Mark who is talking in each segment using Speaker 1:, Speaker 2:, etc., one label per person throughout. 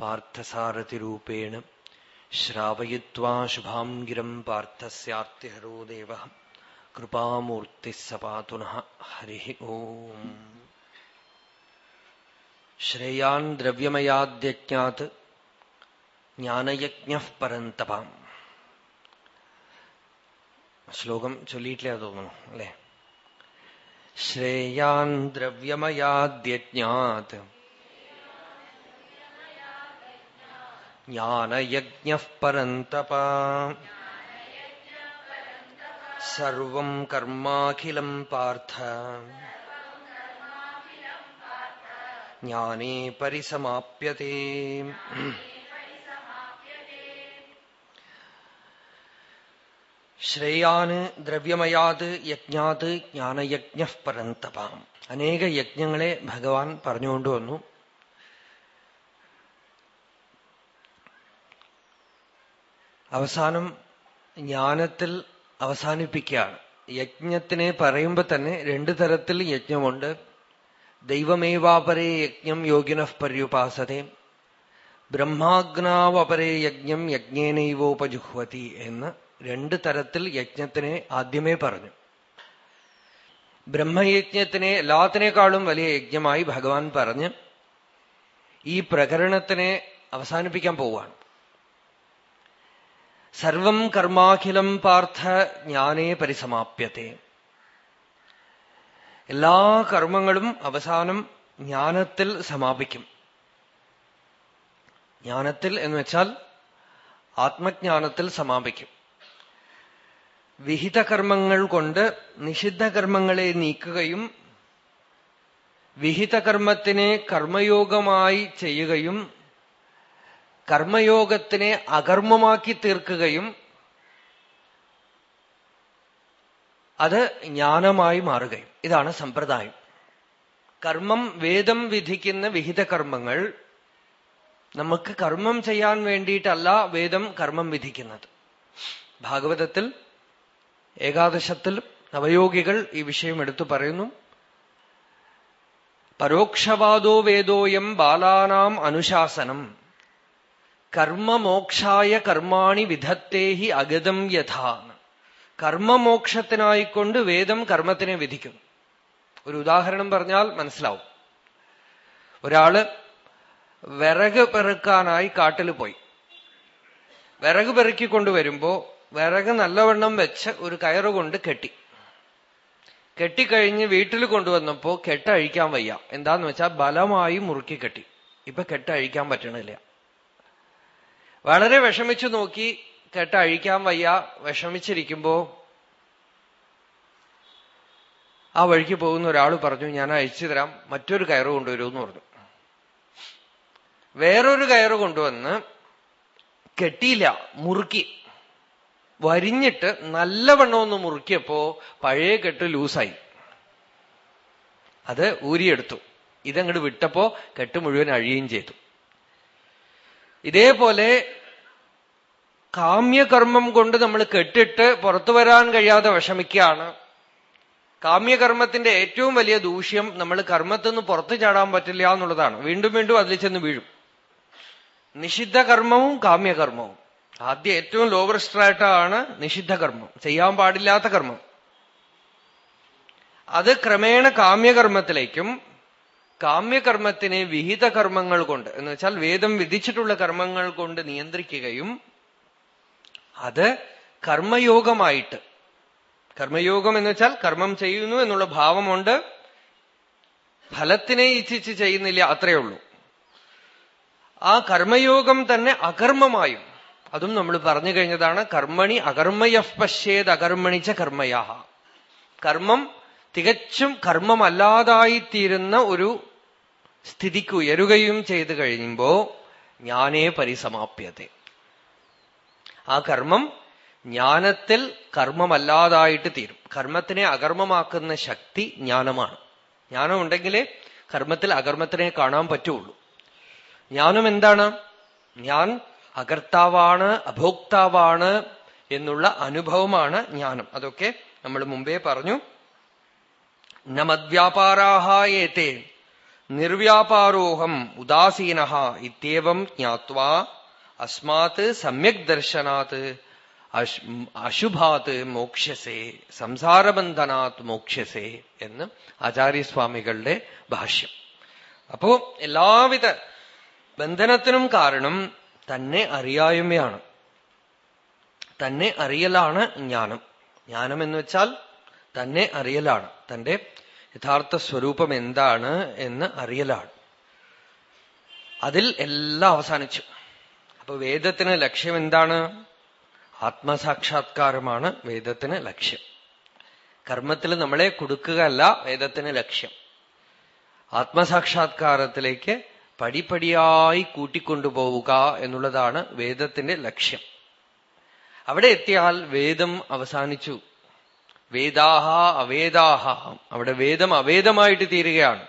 Speaker 1: പാർത്ഥസാരഥിരൂപേണ ശ്രാവയിത്വാ ശുഭാം ഗിരം പാർത്ഥസ്യാർത്തിഹരോ ദേവ. കൃപാമൂർത്തി സപാതുന. ഹരി ഓം. ശ്രേയാൻ ദ്രവ്യമയാദ്യജ്ഞാത് ജ്ഞാനയജ്ഞ പരന്തപാം. ശ്ലോകം ചൊല്ലിയിട്ടില്ല തോന്നുന്നു അല്ലേ? ശ്രേയാൻ ദ്രവ്യമയാദ്യജ്ഞാത് സർവം കർമാഖിലം പാർത്ഥ. ജ്ഞാനേ പരിസമാപ്യത്തെ ശ്രേയാന് ദ്രവ്യമയാത് യജ്ഞാത് ജ്ഞാനയജ്ഞ പരന്തപാം. അനേക യജ്ഞങ്ങളെ ഭഗവാൻ പറഞ്ഞുകൊണ്ടുവന്നു അവസാനം ജ്ഞാനത്തിൽ അവസാനിപ്പിക്കുകയാണ്. യജ്ഞത്തിനെ പറയുമ്പോ തന്നെ രണ്ടു തരത്തിൽ യജ്ഞമുണ്ട്. ദൈവമേവാപരേ യജ്ഞം യോഗിന പര്യുപാസതേ. ബ്രഹ്മാഗ്നാവപരേ യജ്ഞം യജ്ഞേനൈവോപജുഹ്വതി എന്ന് രണ്ട് തരത്തിൽ യജ്ഞത്തിനെ ആദ്യമേ പറഞ്ഞു. ബ്രഹ്മയജ്ഞത്തിനെ എല്ലാത്തിനേക്കാളും വലിയ യജ്ഞമായി ഭഗവാൻ പറഞ്ഞ് ഈ പ്രകരണത്തിനെ അവസാനിപ്പിക്കാൻ പോവാണ് സർവം കർമാഖിലം പാർത്ഥ ജ്ഞാനേ പരിസമാപ്യത്തെ. എല്ലാ കർമ്മങ്ങളും അവസാനം ജ്ഞാനത്തിൽ സമാപിക്കും. ജ്ഞാനത്തിൽ എന്ന് വെച്ചാൽ ആത്മജ്ഞാനത്തിൽ സമാപിക്കും. വിഹിത കർമ്മങ്ങൾ കൊണ്ട് നിഷിദ്ധ കർമ്മങ്ങളെ നീക്കുകയും വിഹിത കർമ്മത്തിനെ കർമ്മയോഗമായി ചെയ്യുകയും കർമ്മയോഗത്തിനെ അകർമ്മമാക്കി തീർക്കുകയും അത് ജ്ഞാനമായി മാറുകയും. ഇതാണ് സമ്പ്രദായം. കർമ്മം വേദം വിധിക്കുന്ന വിഹിത കർമ്മങ്ങൾ നമുക്ക് കർമ്മം ചെയ്യാൻ വേണ്ടിയിട്ടല്ല വേദം കർമ്മം വിധിക്കുന്നത്. ഭാഗവതത്തിൽ ഏകാദശത്തിൽ നവയോഗികൾ ഈ വിഷയം എടുത്തു പറയുന്നു. പരോക്ഷവാദോ വേദോയം ബാലാനാം അനുശാസനം. കർമ്മമോക്ഷായ കർമാണി വിധത്തേഹി അഗതം യഥാ കർമ്മമോക്ഷത്തിനായിക്കൊണ്ട് വേദം കർമ്മത്തിനെ വിധിക്കുന്നു. ഒരു ഉദാഹരണം പറഞ്ഞാൽ മനസ്സിലാവും. ഒരാൾ വിറക് പെറുക്കാനായി കാട്ടിൽ പോയി. വിറക് പെറുക്കിക്കൊണ്ട് വരുമ്പോ വിറക് നല്ലവണ്ണം വെച്ച് ഒരു കയറുകൊണ്ട് കെട്ടി. കെട്ടിക്കഴിഞ്ഞ് വീട്ടിൽ കൊണ്ടുവന്നപ്പോ കെട്ടഴിക്കാൻ വയ്യ. എന്താന്ന് വെച്ചാൽ ബലമായി മുറുക്കി കെട്ടി. ഇപ്പൊ കെട്ടഴിക്കാൻ പറ്റണില്ല. വളരെ വിഷമിച്ചു നോക്കി കെട്ടഴിക്കാൻ വയ്യ വിഷമിച്ചിരിക്കുമ്പോ ആ വഴിക്ക് പോകുന്ന ഒരാൾ പറഞ്ഞു ഞാൻ അഴിച്ചു തരാം മറ്റൊരു കയറ് കൊണ്ടുവരുമെന്ന് പറഞ്ഞു. വേറൊരു കയറ് കൊണ്ടുവന്ന് കെട്ടിയില്ല മുറുക്കി. വരിഞ്ഞിട്ട് നല്ലവണ്ണം ഒന്ന് മുറുക്കിയപ്പോ പഴയ കെട്ട് ലൂസായി. അത് ഊരിയെടുത്തു. ഇതങ്ങോട്ട് വിട്ടപ്പോ കെട്ട് മുഴുവൻ അഴിയുകയും ചെയ്തു. ഇതേപോലെ കാമ്യകർമ്മം കൊണ്ട് നമ്മൾ കെട്ടിട്ട് പുറത്തു വരാൻ കഴിയാതെ വിഷമിക്കുകയാണ്. കാമ്യകർമ്മത്തിന്റെ ഏറ്റവും വലിയ ദൂഷ്യം നമ്മൾ കർമ്മത്തിൽ നിന്ന് പുറത്തു ചാടാൻ പറ്റില്ല എന്നുള്ളതാണ്. വീണ്ടും വീണ്ടും അതിൽ ചെന്ന് വീഴും. നിഷിദ്ധ കർമ്മവും കാമ്യകർമ്മവും. ആദ്യം ഏറ്റവും ലോവറിസ്റ്റായിട്ടാണ് നിഷിദ്ധ കർമ്മം. ചെയ്യാൻ പാടില്ലാത്ത കർമ്മം. അത് ക്രമേണ കാമ്യകർമ്മത്തിലേക്കും കാമ്യകർമ്മത്തിനെ വിഹിത കർമ്മങ്ങൾ കൊണ്ട് എന്ന് വെച്ചാൽ വേദം വിധിച്ചിട്ടുള്ള കർമ്മങ്ങൾ കൊണ്ട് നിയന്ത്രിക്കുകയും അത് കർമ്മയോഗമായിട്ട് കർമ്മയോഗം എന്ന് വെച്ചാൽ കർമ്മം ചെയ്യുന്നു എന്നുള്ള ഭാവമുണ്ട്. ഫലത്തിനെ ഇച്ഛിച്ച് ചെയ്യുന്നില്ല അത്രയേ ഉള്ളൂ. ആ കർമ്മയോഗം തന്നെ അകർമ്മമായും അതും നമ്മൾ പറഞ്ഞു കഴിഞ്ഞതാണ് കർമ്മണി അകർമ്മയ പശ്യേത് അകർമ്മണിച്ച കർമ്മയാഹ. കർമ്മം തികച്ചും കർമ്മമല്ലാതായിത്തീരുന്ന ഒരു സ്ഥിതിക്ക് ഉയരുകയും ചെയ്തു കഴിയുമ്പോ ജ്ഞാനേ പരിസമാപ്യത ആ കർമ്മം ജ്ഞാനത്തിൽ കർമ്മമല്ലാതായിട്ട് തീരും. കർമ്മത്തിനെ അകർമ്മമാക്കുന്ന ശക്തി ജ്ഞാനമാണ്. ജ്ഞാനം ഉണ്ടെങ്കിലേ കർമ്മത്തിൽ അകർമ്മത്തിനെ കാണാൻ പറ്റുള്ളൂ. ജ്ഞാനം എന്താണ്? ഞാൻ അകർത്താവാണ് അഭോക്താവാണ് എന്നുള്ള അനുഭവമാണ് ജ്ഞാനം. അതൊക്കെ നമ്മൾ മുമ്പേ പറഞ്ഞു. നമദ്വ്യാപാരാഹ ഏത്തെ നിർവ്യാപാരോഹം ഉദാസീന ഇത്യവം ജ്ഞാത്വാ അസ്മാത് സമ്യക് ദർശനാത് അശുഭാത് മോക്ഷ്യസേ സംസാരബന്ധനാത് മോക്ഷ്യസേ എന്ന് ആചാര്യസ്വാമികളുടെ ഭാഷ്യം. അപ്പോ എല്ലാവിധ ബന്ധനത്തിനും കാരണം തന്നെ അറിയായ്മയാണ്. തന്നെ അറിയലാണ് ജ്ഞാനം. ജ്ഞാനം എന്ന് വെച്ചാൽ തന്നെ അറിയലാണ്. തന്റെ യഥാർത്ഥ സ്വരൂപം എന്താണ് എന്ന് അറിയലാണ്. അതിൽ എല്ലാം അവസാനിച്ചു. അപ്പൊ വേദത്തിന് ലക്ഷ്യം എന്താണ്? ആത്മസാക്ഷാത്കാരമാണ് വേദത്തിന് ലക്ഷ്യം. കർമ്മത്തിൽ നമ്മളെ കൊടുക്കുകയല്ല വേദത്തിന് ലക്ഷ്യം. ആത്മസാക്ഷാത്കാരത്തിലേക്ക് പടിപടിയായി കൂട്ടിക്കൊണ്ടുപോവുക എന്നുള്ളതാണ് വേദത്തിന്റെ ലക്ഷ്യം. അവിടെ എത്തിയാൽ വേദം അവസാനിച്ചു. വേദാഹ അവേദാഹ. അവിടെ വേദം അവേദമായിട്ട് തീരുകയാണ്.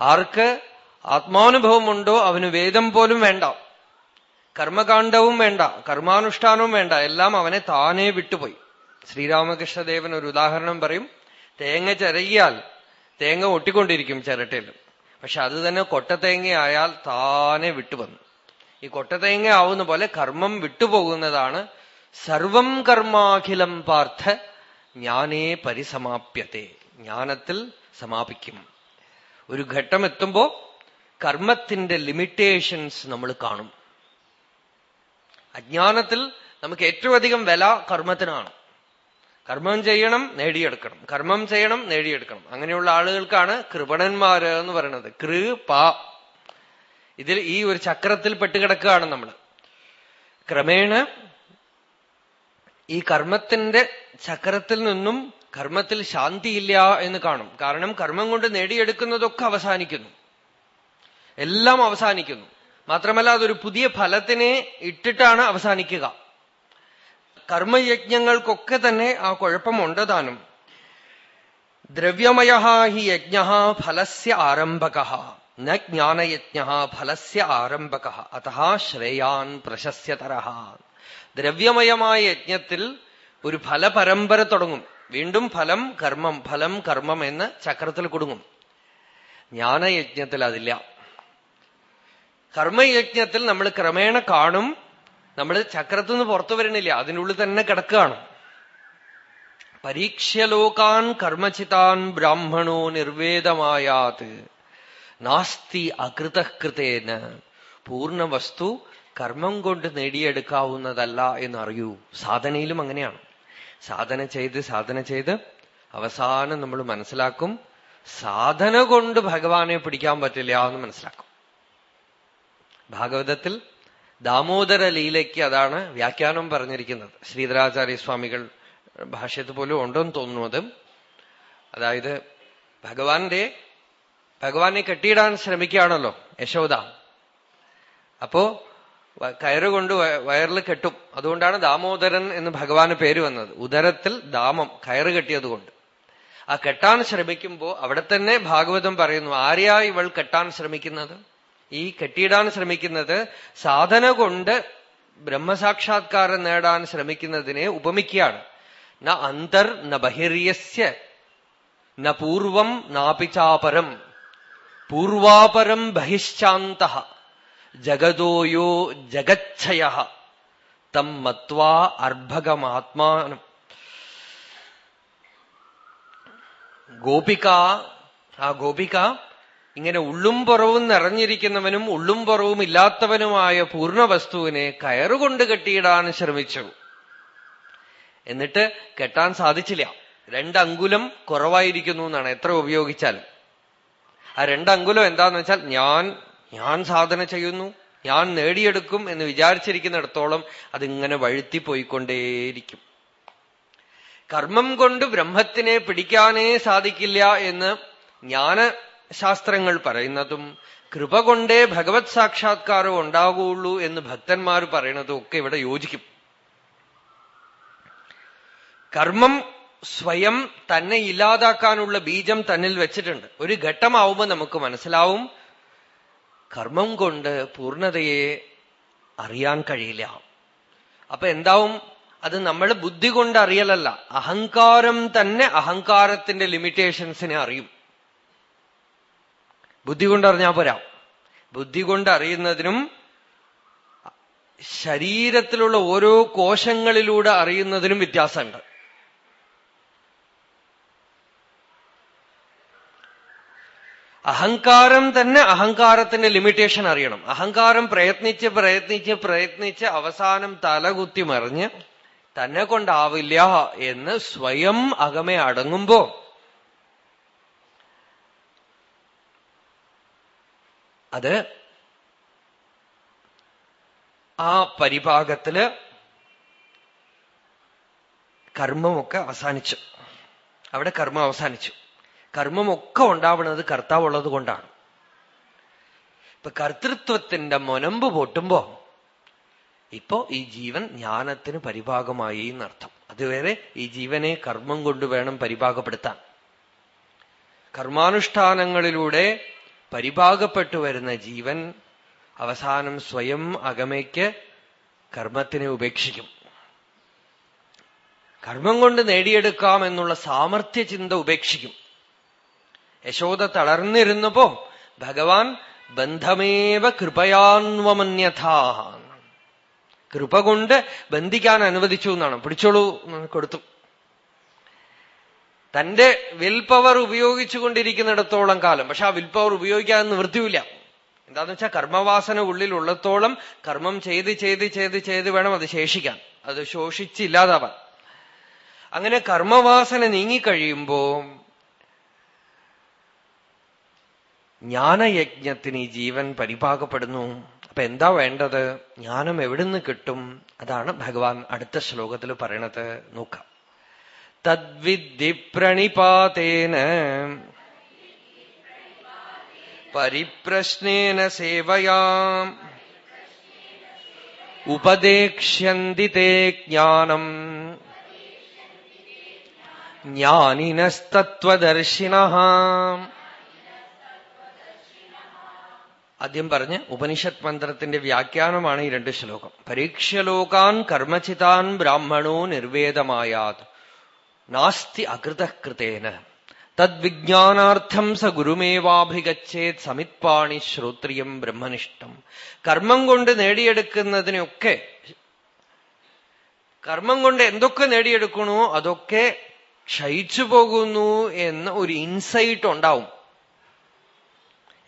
Speaker 1: ആർക്ക് ആത്മാനുഭവമുണ്ടോ അവന് വേദം പോലും വേണ്ട. കർമ്മകാണ്ഡവും വേണ്ട കർമാനുഷ്ഠാനവും വേണ്ട എല്ലാം അവനെ താനേ വിട്ടുപോയി. ശ്രീരാമകൃഷ്ണദേവൻ ഒരു ഉദാഹരണം പറയും. തേങ്ങ ചിരകിയാൽ തേങ്ങ ഒട്ടിക്കൊണ്ടിരിക്കും ചിരട്ടയിൽ. പക്ഷെ അത് തന്നെ കൊട്ടത്തേങ്ങയായാൽ താനെ വിട്ടുവന്നു. ഈ കൊട്ടത്തേങ്ങ ആവുന്ന പോലെ കർമ്മം വിട്ടുപോകുന്നതാണ് സർവം കർമാഖിലം പാർത്ഥ ജ്ഞാനേ പരിസമാപ്യത്തെ. ജ്ഞാനത്തിൽ സമാപിക്കും. ഒരു ഘട്ടം എത്തുമ്പോ കർമ്മത്തിന്റെ ലിമിറ്റേഷൻസ് നമ്മൾ കാണും. അജ്ഞാനത്തിൽ നമുക്ക് ഏറ്റവും അധികം വില കർമ്മത്തിനാണ്. കർമ്മം ചെയ്യണം നേടിയെടുക്കണം. കർമ്മം ചെയ്യണം നേടിയെടുക്കണം. അങ്ങനെയുള്ള ആളുകൾക്കാണ് കൃപണന്മാര് എന്ന് പറയുന്നത്. കൃ പാ ഇതിൽ ഈ ഒരു ചക്രത്തിൽ പെട്ടുകിടക്കുകയാണ് നമ്മൾ ക്രമേണ ഈ കർമ്മത്തിന്റെ ചക്രത്തിൽ നിന്നും കർമ്മത്തിൽ ശാന്തിയില്ല എന്ന് കാണും. കാരണം കർമ്മം കൊണ്ട് നേടിയെടുക്കുന്നതൊക്കെ അവസാനിക്കുന്നു. എല്ലാം അവസാനിക്കുന്നു. മാത്രമല്ല അതൊരു പുതിയ ഫലത്തിനെ ഇട്ടിട്ടാണ് അവസാനിക്കുക. കർമ്മയജ്ഞങ്ങൾക്കൊക്കെ തന്നെ ആ കുഴപ്പമുണ്ട് താനും. ദ്രവ്യമയ ഹി യജ്ഞ ഫലസ്യ ആരംഭക. ന ജ്ഞാനയജ്ഞ ഫലസ്യ ആരംഭക. അത ശ്രേയാൻ പ്രശസ്യതര. ദ്രവ്യമയമായ യജ്ഞത്തിൽ ഒരു ഫലപരമ്പര തുടങ്ങും. വീണ്ടും ഫലം കർമ്മം ഫലം കർമ്മം എന്ന് ചക്രത്തിൽ കൊടുങ്ങും. ജ്ഞാനയജ്ഞത്തിൽ അതില്ല. കർമ്മയജ്ഞത്തിൽ നമ്മൾ ക്രമേണ കാണും. നമ്മൾ ചക്രത്തിൽ നിന്ന് പുറത്തു വരണില്ല അതിനുള്ളിൽ തന്നെ കിടക്കുകയാണ്. പരീക്ഷ്യലോകാൻ കർമ്മചിതാൻ ബ്രാഹ്മണോ നിർവേദമായാത്. നാസ്തി അകൃതകൃതേന. പൂർണ വസ്തു കർമ്മം കൊണ്ട് നേടിയെടുക്കാവുന്നതല്ല എന്നറിയൂ. സാധനയിലും അങ്ങനെയാണ്. സാധന ചെയ്ത് സാധന ചെയ്ത് അവസാനം നമ്മൾ മനസ്സിലാക്കും സാധന കൊണ്ട് ഭഗവാനെ പിടിക്കാൻ പറ്റില്ല എന്ന് മനസ്സിലാക്കും. ഭാഗവതത്തിൽ ദാമോദര ലീലയ്ക്ക് അതാണ് വ്യാഖ്യാനം പറഞ്ഞിരിക്കുന്നത്. ശ്രീധരാചാര്യ സ്വാമികൾ ഭാഷ്യത്ത് പോലും ഉണ്ടെന്ന് തോന്നുന്നത് അതായത് ഭഗവാന്റെ ഭഗവാനെ കെട്ടിയിടാൻ ശ്രമിക്കുകയാണല്ലോ യശോദ. അപ്പോ കയറുകൊണ്ട് വയറിൽ കെട്ടും. അതുകൊണ്ടാണ് ദാമോദരൻ എന്ന് ഭഗവാന് പേര് വന്നത്. ഉദരത്തിൽ ദാമം കയറ് കെട്ടിയതുകൊണ്ട് ആ കെട്ടാൻ ശ്രമിക്കുമ്പോൾ അവിടെ തന്നെ ഭാഗവതം പറയുന്നു ആരെയാ ഇവൾ കെട്ടാൻ ശ്രമിക്കുന്നത്? ഈ കെട്ടിയിടാൻ ശ്രമിക്കുന്നത് സാധന കൊണ്ട് ബ്രഹ്മസാക്ഷാത്കാരം നേടാൻ ശ്രമിക്കുന്നതിനെ ഉപമിക്കുകയാണ്. ന അന്തർ ന ബഹിര്യസ്യ ന പൂർവം നാപിചാപരം. പൂർവാപരം ബഹിശ്ചാന്ത ജഗതോയോ ജഗച്ഛയ. തം മത്വാ അർഭകമാത്മാനം ഗോപിക ആ ഗോപിക ഇങ്ങനെ ഉള്ളും പുറവും നിറഞ്ഞിരിക്കുന്നവനും ഉള്ളും പുറവും ഇല്ലാത്തവനുമായ പൂർണ വസ്തുവിനെ കയറുകൊണ്ട് കെട്ടിയിടാൻ ശ്രമിച്ചു. എന്നിട്ട് കെട്ടാൻ സാധിച്ചില്ല. രണ്ടങ്കുലം കുറവായിരിക്കുന്നു എന്നാണ് എത്ര ഉപയോഗിച്ചാൽ ആ രണ്ടങ്കുലം എന്താന്ന് വെച്ചാൽ ഞാൻ ഞാൻ സാധന ചെയ്യുന്നു ഞാൻ നേടിയെടുക്കും എന്ന് വിചാരിച്ചിരിക്കുന്നിടത്തോളം അതിങ്ങനെ വഴുത്തിപ്പോയിക്കൊണ്ടേയിരിക്കും. കർമ്മം കൊണ്ട് ബ്രഹ്മത്തിനെ പിടിക്കാനേ സാധിക്കില്ല എന്ന് ജ്ഞാന ശാസ്ത്രങ്ങൾ പറയുന്നതും കൃപ കൊണ്ടേ ഭഗവത് സാക്ഷാത്കാരം ഉണ്ടാകുള്ളൂ എന്ന് ഭക്തന്മാർ പറയുന്നതും ഒക്കെ ഇവിടെ യോജിക്കും. കർമ്മം സ്വയം തന്നെ ഇല്ലാതാക്കാനുള്ള ബീജം തന്നിൽ വെച്ചിട്ടുണ്ട്. ഒരു ഘട്ടമാവുമ്പോൾ നമുക്ക് മനസ്സിലാവും കർമ്മം കൊണ്ട് പൂർണതയെ അറിയാൻ കഴിയില്ല. അപ്പൊ എന്താവും? അത് നമ്മൾ ബുദ്ധി കൊണ്ട് അറിയലല്ല. അഹങ്കാരം തന്നെ അഹങ്കാരത്തിന്റെ ലിമിറ്റേഷൻസിനെ അറിയും. ബുദ്ധി കൊണ്ട് അറിഞ്ഞാൽ പോരാ. ബുദ്ധി കൊണ്ട് അറിയുന്നതിനും ശരീരത്തിലുള്ള ഓരോ കോശങ്ങളിലൂടെ അറിയുന്നതിനും വ്യത്യാസമുണ്ട്. അഹങ്കാരം തന്നെ അഹങ്കാരത്തിന്റെ ലിമിറ്റേഷൻ അറിയണം. അഹങ്കാരം പ്രയത്നിച്ച് പ്രയത്നിച്ച് പ്രയത്നിച്ച് അവസാനം തലകുത്തി മറിഞ്ഞ് തന്നെ കൊണ്ടാവില്ല എന്ന് സ്വയം അകമെ അടങ്ങുമ്പോ അത് ആ പരിഭാഗത്തിൽ കർമ്മമൊക്കെ അവസാനിച്ചു. അവിടെ കർമ്മം അവസാനിച്ചു. കർമ്മമൊക്കെ ഉണ്ടാവുന്നത് കർത്താവുള്ളത് കൊണ്ടാണ്. ഇപ്പൊ കർത്തൃത്വത്തിന്റെ മുനമ്പ് പൊട്ടുമ്പോ ഇപ്പോ ഈ ജീവൻ ജ്ഞാനത്തിന് പരിഭാഗമായി എന്നർത്ഥം. അതുവരെ ഈ ജീവനെ കർമ്മം കൊണ്ട് വേണം പരിഭാഗപ്പെടുത്താൻ. കർമാനുഷ്ഠാനങ്ങളിലൂടെ പരിഭാഗപ്പെട്ടു വരുന്ന ജീവൻ അവസാനം സ്വയം അകമയ്ക്ക് കർമ്മത്തിനെ ഉപേക്ഷിക്കും. കർമ്മം കൊണ്ട് നേടിയെടുക്കാം എന്നുള്ള സാമർഥ്യ ചിന്ത ഉപേക്ഷിക്കും. യശോദ തളർന്നിരുന്നപ്പോ ഭഗവാൻ ബന്ധമേവ കൃപയാൻവമന്യഥ കൃപ കൊണ്ട് ബന്ധിക്കാൻ അനുവദിച്ചു എന്നാണ്. പിടിച്ചോളൂ കൊടുത്തു. തന്റെ വിൽ പവർ ഉപയോഗിച്ചുകൊണ്ടിരിക്കുന്നിടത്തോളം കാലം. പക്ഷെ ആ വിൽ പവർ ഉപയോഗിക്കാൻ നിവൃത്തിയില്ല എന്താന്ന് വെച്ചാൽ കർമ്മവാസന ഉള്ളിലുള്ളത്തോളം കർമ്മം ചെയ്ത് ചെയ്ത് ചെയ്ത് ചെയ്ത് വേണം അത് ശേഷിക്കാൻ. അത് ശോഷിച്ചില്ലാതാവാൻ. അങ്ങനെ കർമ്മവാസന നീങ്ങിക്കഴിയുമ്പോ ജ്ഞാനയജ്ഞത്തിന് ഈ ജീവൻ പരിപാകപ്പെടുന്നു. അപ്പൊ എന്താ വേണ്ടത്? ജ്ഞാനം എവിടുന്ന് കിട്ടും? അതാണ് ഭഗവാൻ അടുത്ത ശ്ലോകത്തിൽ പറയണത്. നോക്കാം. തദ്വിദ്ധി പ്രണിപാതേന പരിപ്രശ്നേന സേവയാ ഉപദേക്ഷ്യന്തി തേ ജ്ഞാനം ജ്ഞാനിനസ്തത്വദർശിന ആദ്യം പറഞ്ഞ് ഉപനിഷത് മന്ത്രത്തിന്റെ വ്യാഖ്യാനമാണ് ഈ രണ്ട് ശ്ലോകം. പരീക്ഷലോകാൻ കർമ്മചിതാൻ ബ്രാഹ്മണോ നിർവേദമായാത്. നാസ്തി അകൃതകൃതേന. തദ്വിജ്ഞാനാർത്ഥം സ ഗുരുമേവാഭിഗച്ഛേത് സമിത്പാണി ശ്രോത്രിയം ബ്രഹ്മനിഷ്ഠം. കർമ്മം കൊണ്ട് നേടിയെടുക്കുന്നതിനൊക്കെ കർമ്മം കൊണ്ട് എന്തൊക്കെ നേടിയെടുക്കണോ അതൊക്കെ ക്ഷയിച്ചു പോകുന്നു എന്ന ഒരു ഇൻസൈറ്റ് ഉണ്ടാവും.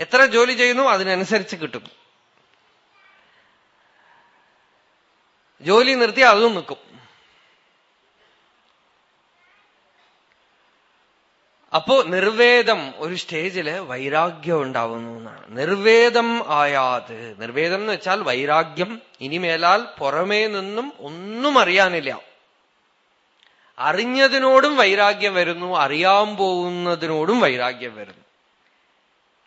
Speaker 1: എത്ര ജോലി ചെയ്യുന്നു അതിനനുസരിച്ച് കിട്ടും. ജോലി നിർത്തി അതും നിൽക്കും. അപ്പോ നിർവേദം ഒരു സ്റ്റേജിൽ വൈരാഗ്യം ഉണ്ടാവുന്നു എന്നാണ്. നിർവേദം ആയാത് നിർവേദം എന്ന് വെച്ചാൽ വൈരാഗ്യം ഇനിമേലാൽ പുറമേ നിന്നും ഒന്നും അറിയാനില്ല. അറിഞ്ഞതിനോടും വൈരാഗ്യം വരുന്നു അറിയാൻ പോകുന്നതിനോടും വൈരാഗ്യം വരുന്നു.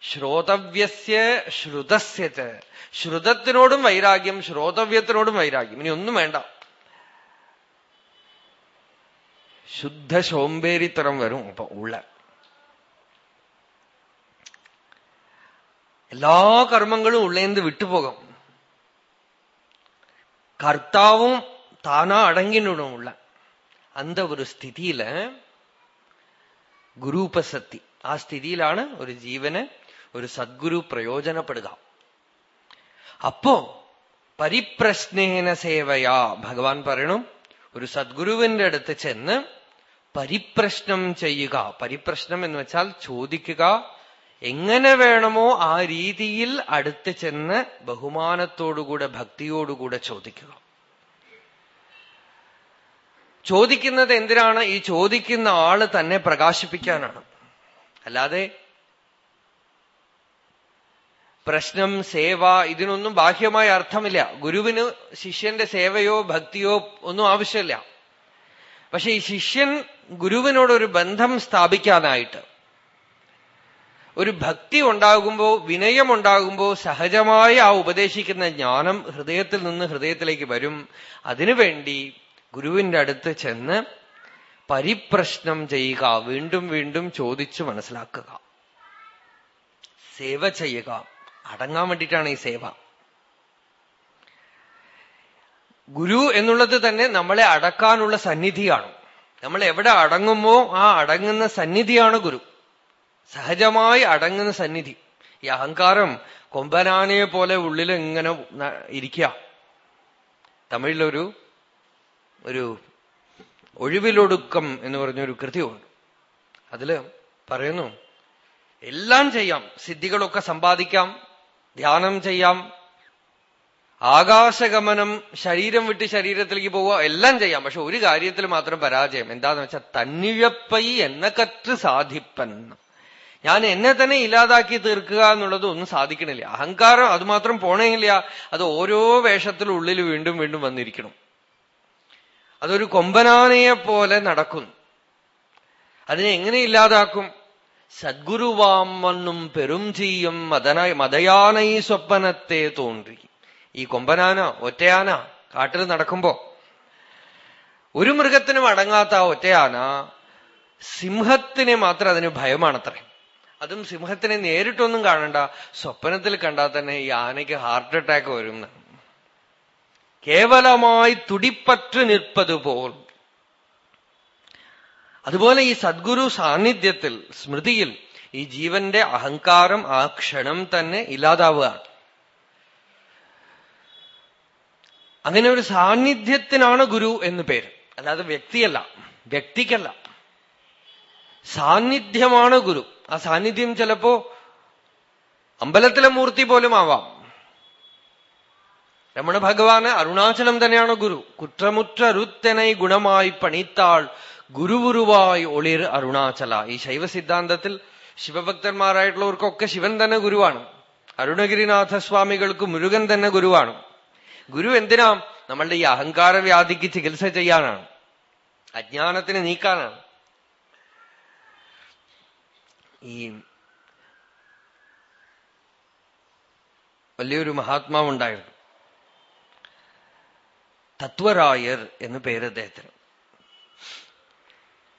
Speaker 1: ശ്രോതവ്യസ്യ ശ്രുതസ്യത്ത് ശ്രുതത്തിനോടും വൈരാഗ്യം ശ്രോതവ്യത്തിനോടും വൈരാഗ്യം ഇനി ഒന്നും വേണ്ട ശുദ്ധ ശോമ്പേരിത്തരം വരും അപ്പൊ ഉള്ള എല്ലാ കർമ്മങ്ങളും ഉള്ളേന്ന് വിട്ടുപോകും കർത്താവും താനാ അടങ്ങിനും ഉള്ള அந்த ഒരു സ്ഥിതിയില് ഗുരൂപസക്തി ആ സ്ഥിതിയിലാണ് ഒരു ജീവന് ഒരു സദ്ഗുരു പ്രയോജനപ്പെടുക. അപ്പോ പരിപ്രശ്നേന സേവയാ. ഭഗവാൻ പറയണു ഒരു സദ്ഗുരുവിന്റെ അടുത്ത് ചെന്ന് പരിപ്രശ്നം ചെയ്യുക. പരിപ്രശ്നം എന്ന് വെച്ചാൽ ചോദിക്കുക എങ്ങനെ വേണമോ ആ രീതിയിൽ അടുത്ത് ചെന്ന് ബഹുമാനത്തോടുകൂടെ ഭക്തിയോടുകൂടെ ചോദിക്കുക. ചോദിക്കുന്നത് എന്തിനാണ്? ഈ ചോദിക്കുന്ന ആൾ തന്നെ പ്രകാശിപ്പിക്കാനാണ്. അല്ലാതെ പ്രശ്നം സേവ ഇതിനൊന്നും ബാഹ്യമായ അർത്ഥമില്ല. ഗുരുവിന് ശിഷ്യന്റെ സേവയോ ഭക്തിയോ ഒന്നും ആവശ്യമില്ല. പക്ഷെ ഈ ശിഷ്യൻ ഗുരുവിനോടൊരു ബന്ധം സ്ഥാപിക്കാനായിട്ട് ഒരു ഭക്തി ഉണ്ടാകുമ്പോ വിനയമുണ്ടാകുമ്പോ സഹജമായി ആ ഉപദേശിക്കുന്ന ജ്ഞാനം ഹൃദയത്തിൽ നിന്ന് ഹൃദയത്തിലേക്ക് വരും. അതിനുവേണ്ടി ഗുരുവിന്റെ അടുത്ത് ചെന്ന് പരിപ്രശ്നം ചെയ്യുക വീണ്ടും വീണ്ടും ചോദിച്ചു മനസ്സിലാക്കുക. സേവ ചെയ്യുക. അടങ്ങാൻ വേണ്ടിയിട്ടാണ് ഈ സേവ. ഗുരു എന്നുള്ളത് തന്നെ നമ്മളെ അടക്കാനുള്ള സന്നിധിയാണ്. നമ്മൾ എവിടെ അടങ്ങുമോ ആ അടങ്ങുന്ന സന്നിധിയാണ് ഗുരു. സഹജമായി അടങ്ങുന്ന സന്നിധി. ഈ അഹങ്കാരം കൊമ്പനാനയെ പോലെ ഉള്ളിൽ ഇങ്ങനെ ഇരിക്കുക തമിഴിലൊരു ഒരു ഒഴിവിലൊടുക്കം എന്ന് പറഞ്ഞൊരു കൃതിയുണ്ട്. അതിൽ പറയുന്നു എല്ലാം ചെയ്യാം സിദ്ധികളൊക്കെ സമ്പാദിക്കാം ധ്യാനം ചെയ്യാം. ആകാശഗമനം ശരീരം വിട്ട് ശരീരത്തിലേക്ക് പോവുക എല്ലാം ചെയ്യാം. പക്ഷെ ഒരു കാര്യത്തിൽ മാത്രം പരാജയം. എന്താന്ന് വെച്ചാൽ തന്നിഴപ്പൈ എന്ന കറ്റ് സാധിപ്പൻ. ഞാൻ എന്നെ തന്നെ ഇല്ലാതാക്കി തീർക്കുക എന്നുള്ളത് ഒന്നും സാധിക്കണില്ല. അഹങ്കാരം അത് മാത്രം പോണേയില്ല. അത് ഓരോ വേഷത്തിലും ഉള്ളിൽ വീണ്ടും വീണ്ടും വന്നിരിക്കണം. അതൊരു കൊമ്പനാനയെ പോലെ നടക്കുന്നു അതിനെ എങ്ങനെ ഇല്ലാതാക്കും? സദ്ഗുരുവാം വന്നും പെരും ചെയ്യും മദനായി മതയാനൈ സ്വപ്നത്തെ തോന്നി ഈ കൊമ്പനാന ഒറ്റയാന കാട്ടിൽ നടക്കുമ്പോ ഒരു മൃഗത്തിനും അടങ്ങാത്ത ഒറ്റയാന സിംഹത്തിനെ മാത്രം അതിന് ഭയമാണത്രേ. അതും സിംഹത്തിനെ നേരിട്ടൊന്നും കാണണ്ട. സ്വപ്നത്തിൽ കണ്ടാൽ തന്നെ ഈ ആനയ്ക്ക് ഹാർട്ട് അറ്റാക്ക് വരും കേവലമായി തുടിപ്പറ്റു നിൽപ്പതുപോൽ അതുപോലെ ഈ സദ്ഗുരു സാന്നിധ്യത്തിൽ സ്മൃതിയിൽ ഈ ജീവന്റെ അഹങ്കാരം ആ ക്ഷണം തന്നെ ഇല്ലാതാവുകയാണ് അങ്ങനെ ഒരു സാന്നിധ്യത്തിനാണ് ഗുരു എന്ന് പേര്. അല്ലാതെ വ്യക്തിയല്ല വ്യക്തിക്കല്ല. സാന്നിധ്യമാണ് ഗുരു. ആ സാന്നിധ്യം ചിലപ്പോ അമ്പലത്തിലെ മൂർത്തി പോലും ആവാം. രമണ ഭഗവാന് അരുണാചലം തന്നെയാണ് ഗുരു. കുറ്റമുറ്റ ഗുണമായി പണിത്താൾ ഗുരുഗുരുവായി ഒളിർ അരുണാചല. ഈ ശൈവ സിദ്ധാന്തത്തിൽ ശിവഭക്തന്മാരായിട്ടുള്ളവർക്കൊക്കെ ശിവൻ തന്നെ ഗുരുവാണ്. അരുണഗിരിനാഥ സ്വാമികൾക്ക് മുരുകൻ തന്നെ ഗുരുവാണ്. ഗുരു എന്തിനാ നമ്മളുടെ ഈ അഹങ്കാര വ്യാധിക്ക് ചികിത്സ ചെയ്യാനാണ്? അജ്ഞാനത്തിന് നീക്കാനാണ്. ഈ വലിയൊരു മഹാത്മാവുണ്ടായിരുന്നു. തത്വരായർ എന്ന് പേര് അദ്ദേഹത്തിന്.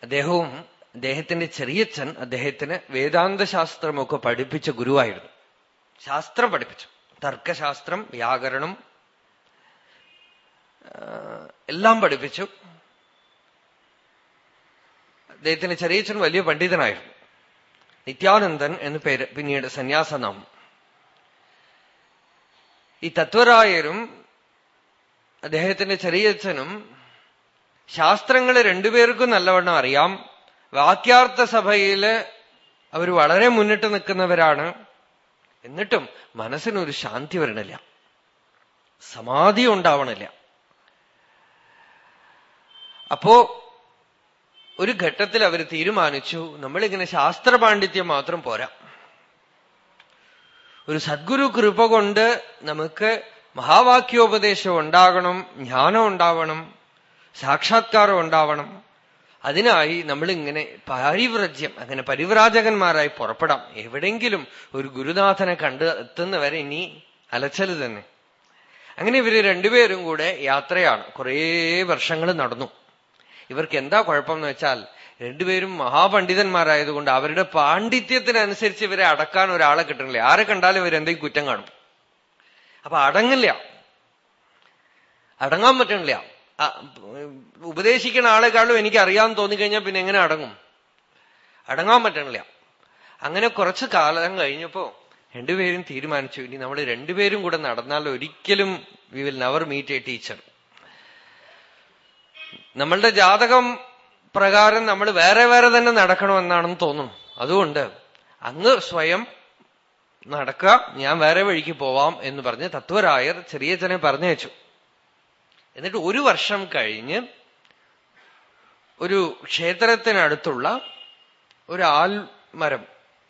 Speaker 1: അദ്ദേഹവും അദ്ദേഹത്തിന്റെ ചെറിയച്ഛൻ അദ്ദേഹത്തിന് വേദാന്തശാസ്ത്രമൊക്കെ പഠിപ്പിച്ച ഗുരുവായിരുന്നു. ശാസ്ത്രം പഠിപ്പിച്ചു. തർക്കശാസ്ത്രം വ്യാകരണം എല്ലാം പഠിപ്പിച്ചു. അദ്ദേഹത്തിന്റെ ചെറിയച്ഛൻ വലിയ പണ്ഡിതനായിരുന്നു. നിത്യാനന്ദൻ എന്ന് പേര് പിന്നീട് സന്യാസനാമം. ഈ തത്വരായരും അദ്ദേഹത്തിന്റെ ചെറിയച്ഛനും ശാസ്ത്രങ്ങൾ രണ്ടുപേർക്കും നല്ലവണ്ണം അറിയാം. വാക്യാർത്ഥ സഭയിൽ അവർ വളരെ മുന്നിട്ട് നിൽക്കുന്നവരാണ്. എന്നിട്ടും മനസ്സിനൊരു ശാന്തി വരണില്ല. സമാധി ഉണ്ടാവണില്ല. അപ്പോ ഒരു ഘട്ടത്തിൽ അവർ തീരുമാനിച്ചു നമ്മളിങ്ങനെ ശാസ്ത്ര പാണ്ഡിത്യം മാത്രം പോരാ. ഒരു സദ്ഗുരു കൃപ കൊണ്ട് നമുക്ക് മഹാവാക്യോപദേശം ഉണ്ടാകണം ജ്ഞാനം ഉണ്ടാവണം. സാക്ഷാത്കാരം ഉണ്ടാവണം. അതിനായി നമ്മളിങ്ങനെ പാരിവ്രജ്യം അങ്ങനെ പരിവ്രാജകന്മാരായി പുറപ്പെടാം. എവിടെങ്കിലും ഒരു ഗുരുനാഥനെ കണ്ട് എത്തുന്നവരെ ഇനി അലച്ചൽ തന്നെ. അങ്ങനെ ഇവർ രണ്ടുപേരും കൂടെ യാത്രയാണ്. കുറേ വർഷങ്ങൾ നടന്നു. ഇവർക്ക് എന്താ കുഴപ്പം എന്ന് വെച്ചാൽ രണ്ടുപേരും മഹാപണ്ഡിതന്മാരായതുകൊണ്ട് അവരുടെ പാണ്ഡിത്യത്തിനനുസരിച്ച് ഇവരെ അടക്കാൻ ഒരാളെ കിട്ടണില്ല. ആരെ കണ്ടാലും ഇവരെന്തെങ്കിലും കുറ്റം കാണും. അപ്പൊ അടങ്ങില്ല. അടങ്ങാൻ പറ്റണില്ല. ഉപദേശിക്കുന്ന ആളെക്കാളും എനിക്ക് അറിയാമെന്ന് തോന്നിക്കഴിഞ്ഞാൽ പിന്നെ എങ്ങനെ അടങ്ങും? അടങ്ങാൻ പറ്റണില്ല. അങ്ങനെ കുറച്ച് കാലം കഴിഞ്ഞപ്പോ രണ്ടുപേരും തീരുമാനിച്ചു. ഇനി നമ്മൾ രണ്ടുപേരും കൂടെ നടന്നാൽ ഒരിക്കലും we will never meet a teacher നമ്മളുടെ ജാതകം പ്രകാരം നമ്മൾ വേറെ വേറെ തന്നെ നടക്കണമെന്നാണെന്ന് തോന്നുന്നു. അതുകൊണ്ട് അങ്ങ് സ്വയം നടക്കുക ഞാൻ വേറെ വഴിക്ക് പോവാം എന്ന് പറഞ്ഞ് തത്വരായർ ചെറിയച്ഛനെ പറഞ്ഞയച്ചു. എന്നിട്ട് ഒരു വർഷം കഴിഞ്ഞ് ഒരു ക്ഷേത്രത്തിനടുത്തുള്ള ഒരു ആൽമരം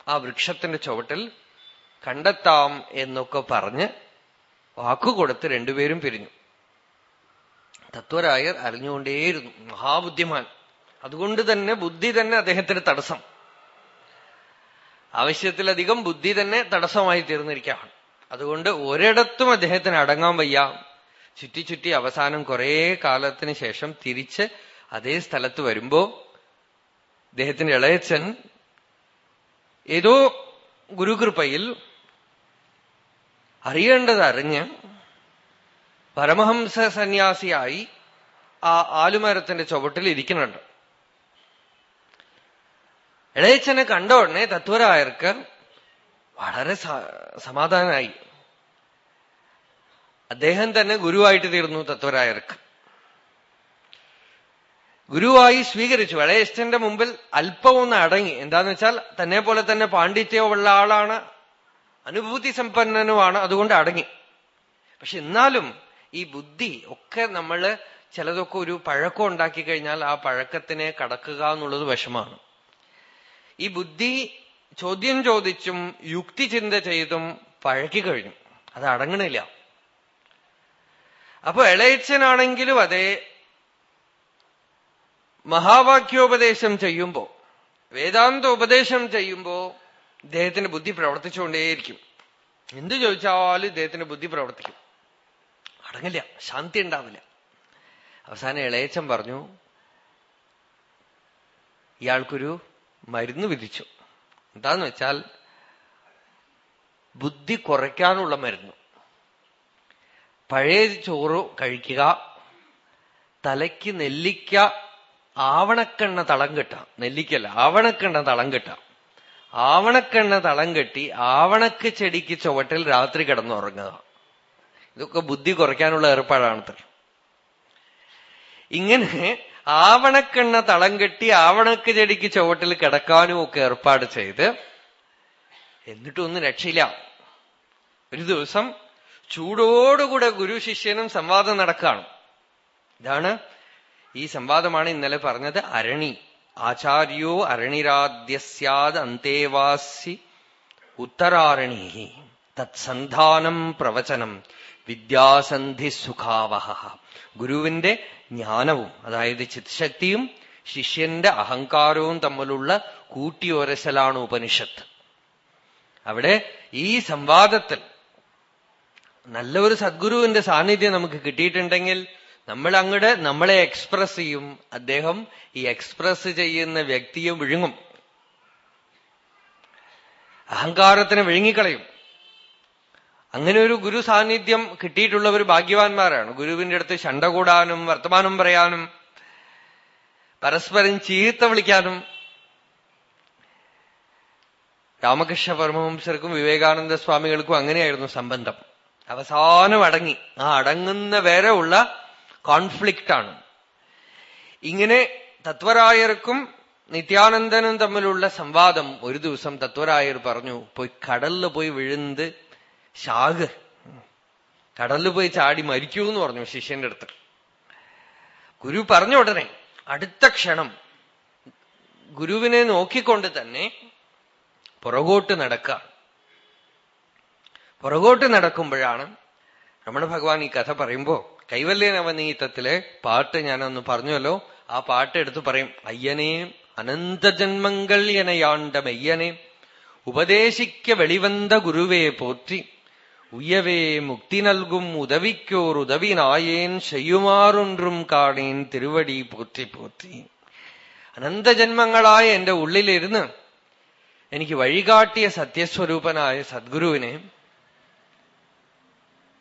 Speaker 1: ആ വൃക്ഷത്തിന്റെ ചുവട്ടിൽ കണ്ടെത്താം എന്നൊക്കെ പറഞ്ഞ് വാക്കുകൊടുത്ത് രണ്ടുപേരും പിരിഞ്ഞു. തത്വരായർ അറിഞ്ഞുകൊണ്ടേയിരുന്നു. മഹാബുദ്ധിമാൻ. അതുകൊണ്ട് തന്നെ ബുദ്ധി തന്നെ അദ്ദേഹത്തിന് തടസ്സം. ആവശ്യത്തിലധികം ബുദ്ധി തന്നെ തടസ്സമായി തീർന്നിരിക്കുകയാണ്. അതുകൊണ്ട് ഒരിടത്തും അദ്ദേഹത്തിന് അടങ്ങാൻ വയ്യ. ചുറ്റി ചുറ്റി അവസാനം കുറെ കാലത്തിന് ശേഷം തിരിച്ച് അതേ സ്ഥലത്ത് വരുമ്പോ അദ്ദേഹത്തിന്റെ ഇളയച്ചൻ ഏതോ ഗുരുകൃപയിൽ അറിയേണ്ടത് അറിഞ്ഞ് പരമഹംസ സന്യാസിയായി ആ ആലുമരത്തിന്റെ ചുവട്ടിൽ ഇരിക്കുന്നുണ്ട്. ഇളയച്ചനെ കണ്ട ഉടനെ തത്വരായർക്ക് വളരെ സമാധാനമായി. അദ്ദേഹം തന്നെ ഗുരുവായിട്ട് തീർന്നു തത്വരായർക്ക്. ഗുരുവായി സ്വീകരിച്ചു. വളയസ്ഥന്റെ മുമ്പിൽ അല്പമൊന്ന് അടങ്ങി. എന്താന്ന് വെച്ചാൽ തന്നെ പോലെ തന്നെ പാണ്ഡിത്യമുള്ള ആളാണ് അനുഭൂതി സമ്പന്നനുമാണ് അതുകൊണ്ട് അടങ്ങി. പക്ഷെ എന്നാലും ഈ ബുദ്ധി ഒക്കെ നമ്മൾ ചിലതൊക്കെ ഒരു പഴക്കം ഉണ്ടാക്കി കഴിഞ്ഞാൽ ആ പഴക്കത്തിനെ കടക്കുക എന്നുള്ളത് വിഷമാണ്. ഈ ബുദ്ധി ചോദ്യം ചോദിച്ചും യുക്തി ചിന്ത ചെയ്തും പഴക്കി കഴിഞ്ഞു. അത് അടങ്ങണില്ല. അപ്പൊ ഇളയച്ചനാണെങ്കിലും അതേ മഹാവാക്യോപദേശം ചെയ്യുമ്പോ വേദാന്ത ഉപദേശം ചെയ്യുമ്പോ ഇദ്ദേഹത്തിന്റെ ബുദ്ധി പ്രവർത്തിച്ചുകൊണ്ടേയിരിക്കും. എന്തു ചോദിച്ചാലും ഇദ്ദേഹത്തിന്റെ ബുദ്ധി പ്രവർത്തിക്കും. അടങ്ങില്ല ശാന്തി ഉണ്ടാവില്ല. അവസാനം ഇളയച്ചൻ പറഞ്ഞു ഇയാൾക്കൊരു മരുന്ന് വിധിച്ചു. എന്താന്ന് വെച്ചാൽ ബുദ്ധി കുറയ്ക്കാനുള്ള മരുന്ന്. പഴയ ചോറ് കഴിക്കുക തലയ്ക്ക് നെല്ലിക്ക ആവണക്കെണ്ണ തളം കെട്ടാം നെല്ലിക്കല്ല ആവണക്കെണ്ണ തളം കെട്ടാം ആവണക്കെണ്ണ തളം കെട്ടി ആവണക്ക് ചെടിക്ക് ചുവട്ടിൽ രാത്രി കിടന്നുറങ്ങുക. ഇതൊക്കെ ബുദ്ധി കുറയ്ക്കാനുള്ള ഏർപ്പാടാണ് ഇങ്ങനെ ആവണക്കെണ്ണ തളം കെട്ടി ആവണക്ക് ചെടിക്ക് ചുവട്ടിൽ കിടക്കാനും ഒക്കെ ഏർപ്പാട് ചെയ്ത് എന്നിട്ടൊന്നും രക്ഷയില്ല. ഒരു ദിവസം ചൂടോടുകൂടെ ഗുരു ശിഷ്യനും സംവാദം നടക്കുകയാണ്. ഇതാണ് ഈ സംവാദമാണ് ഇന്നലെ പറഞ്ഞത് അരണി. ആചാര്യോ അരണിരാദ്യസ്യാദ് അന്തേവാസി ഉത്തരാരണി തത്സന്ധാനം പ്രവചനം വിദ്യാസന്ധി സുഖാവഹ. ഗുരുവിന്റെ ജ്ഞാനവും അതായത് ചിത്ശക്തിയും ശിഷ്യന്റെ അഹങ്കാരവും തമ്മിലുള്ള കൂട്ടിയൊരശലാണ് ഉപനിഷത്ത്. അവിടെ ഈ സംവാദത്തിൽ നല്ലൊരു സദ്ഗുരുവിന്റെ സാന്നിധ്യം നമുക്ക് കിട്ടിയിട്ടുണ്ടെങ്കിൽ നമ്മൾ അങ്ങോട്ട് നമ്മളെ എക്സ്പ്രസ് ചെയ്യും. അദ്ദേഹം ഈ എക്സ്പ്രസ് ചെയ്യുന്ന വ്യക്തിയെ വിഴുങ്ങും. അഹങ്കാരത്തിനെ വിഴുങ്ങിക്കളയും. അങ്ങനെ ഒരു ഗുരു സാന്നിധ്യം കിട്ടിയിട്ടുള്ളവർ ഭാഗ്യവാന്മാരാണ്. ഗുരുവിന്റെ അടുത്ത് ശണ്ട കൂടാനും വർത്തമാനം പറയാനും പരസ്പരം ചീത്ത വിളിക്കാനും രാമകൃഷ്ണ പരമഹംസർക്കും വിവേകാനന്ദ സ്വാമികൾക്കും അങ്ങനെയായിരുന്നു സംബന്ധം. അവസാനം അടങ്ങി. ആ അടങ്ങുന്ന വരെ ഉള്ള കോൺഫ്ലിക്റ്റ് ആണ്. ഇങ്ങനെ തത്വരായർക്കും നിത്യാനന്ദനും തമ്മിലുള്ള സംവാദം ഒരു ദിവസം തത്വരായർ പറഞ്ഞു പോയി കടലിൽ പോയി വിഴുന്ന് ശാഖ്. കടലിൽ പോയി ചാടി മരിക്കൂ എന്ന് പറഞ്ഞു ശിഷ്യന്റെ അടുത്ത്. ഗുരു പറഞ്ഞ ഉടനെ അടുത്ത ക്ഷണം ഗുരുവിനെ നോക്കിക്കൊണ്ട് തന്നെ പുറകോട്ട് നടക്കുക. പുറകോട്ട് നടക്കുമ്പോഴാണ് രമണ ഭഗവാൻ ഈ കഥ പറയുമ്പോ കൈവല്യ നവനീതത്തിലെ പാട്ട് ഞാനൊന്ന് പറഞ്ഞല്ലോ ആ പാട്ട് എടുത്തു പറയും അയ്യനെ അനന്തജന്മങ്ങൾ എനയാണ്ട മെയ്യനെ ഉപദേശിക്ക വെളിവന്ത ഗുരുവേ പോറ്റി ഉയ്യവേ മുക്തി നൽകും ഉദവിക്കോർ ഉദവി നായേൻ ചെയ്യുമാറുണ്ടും കാണേൻ തിരുവടി പോറ്റി പോറ്റി. അനന്ത ജന്മങ്ങളായ എന്റെ ഉള്ളിലിരുന്ന് എനിക്ക് വഴികാട്ടിയ സത്യസ്വരൂപനായ സദ്ഗുരുവിനെ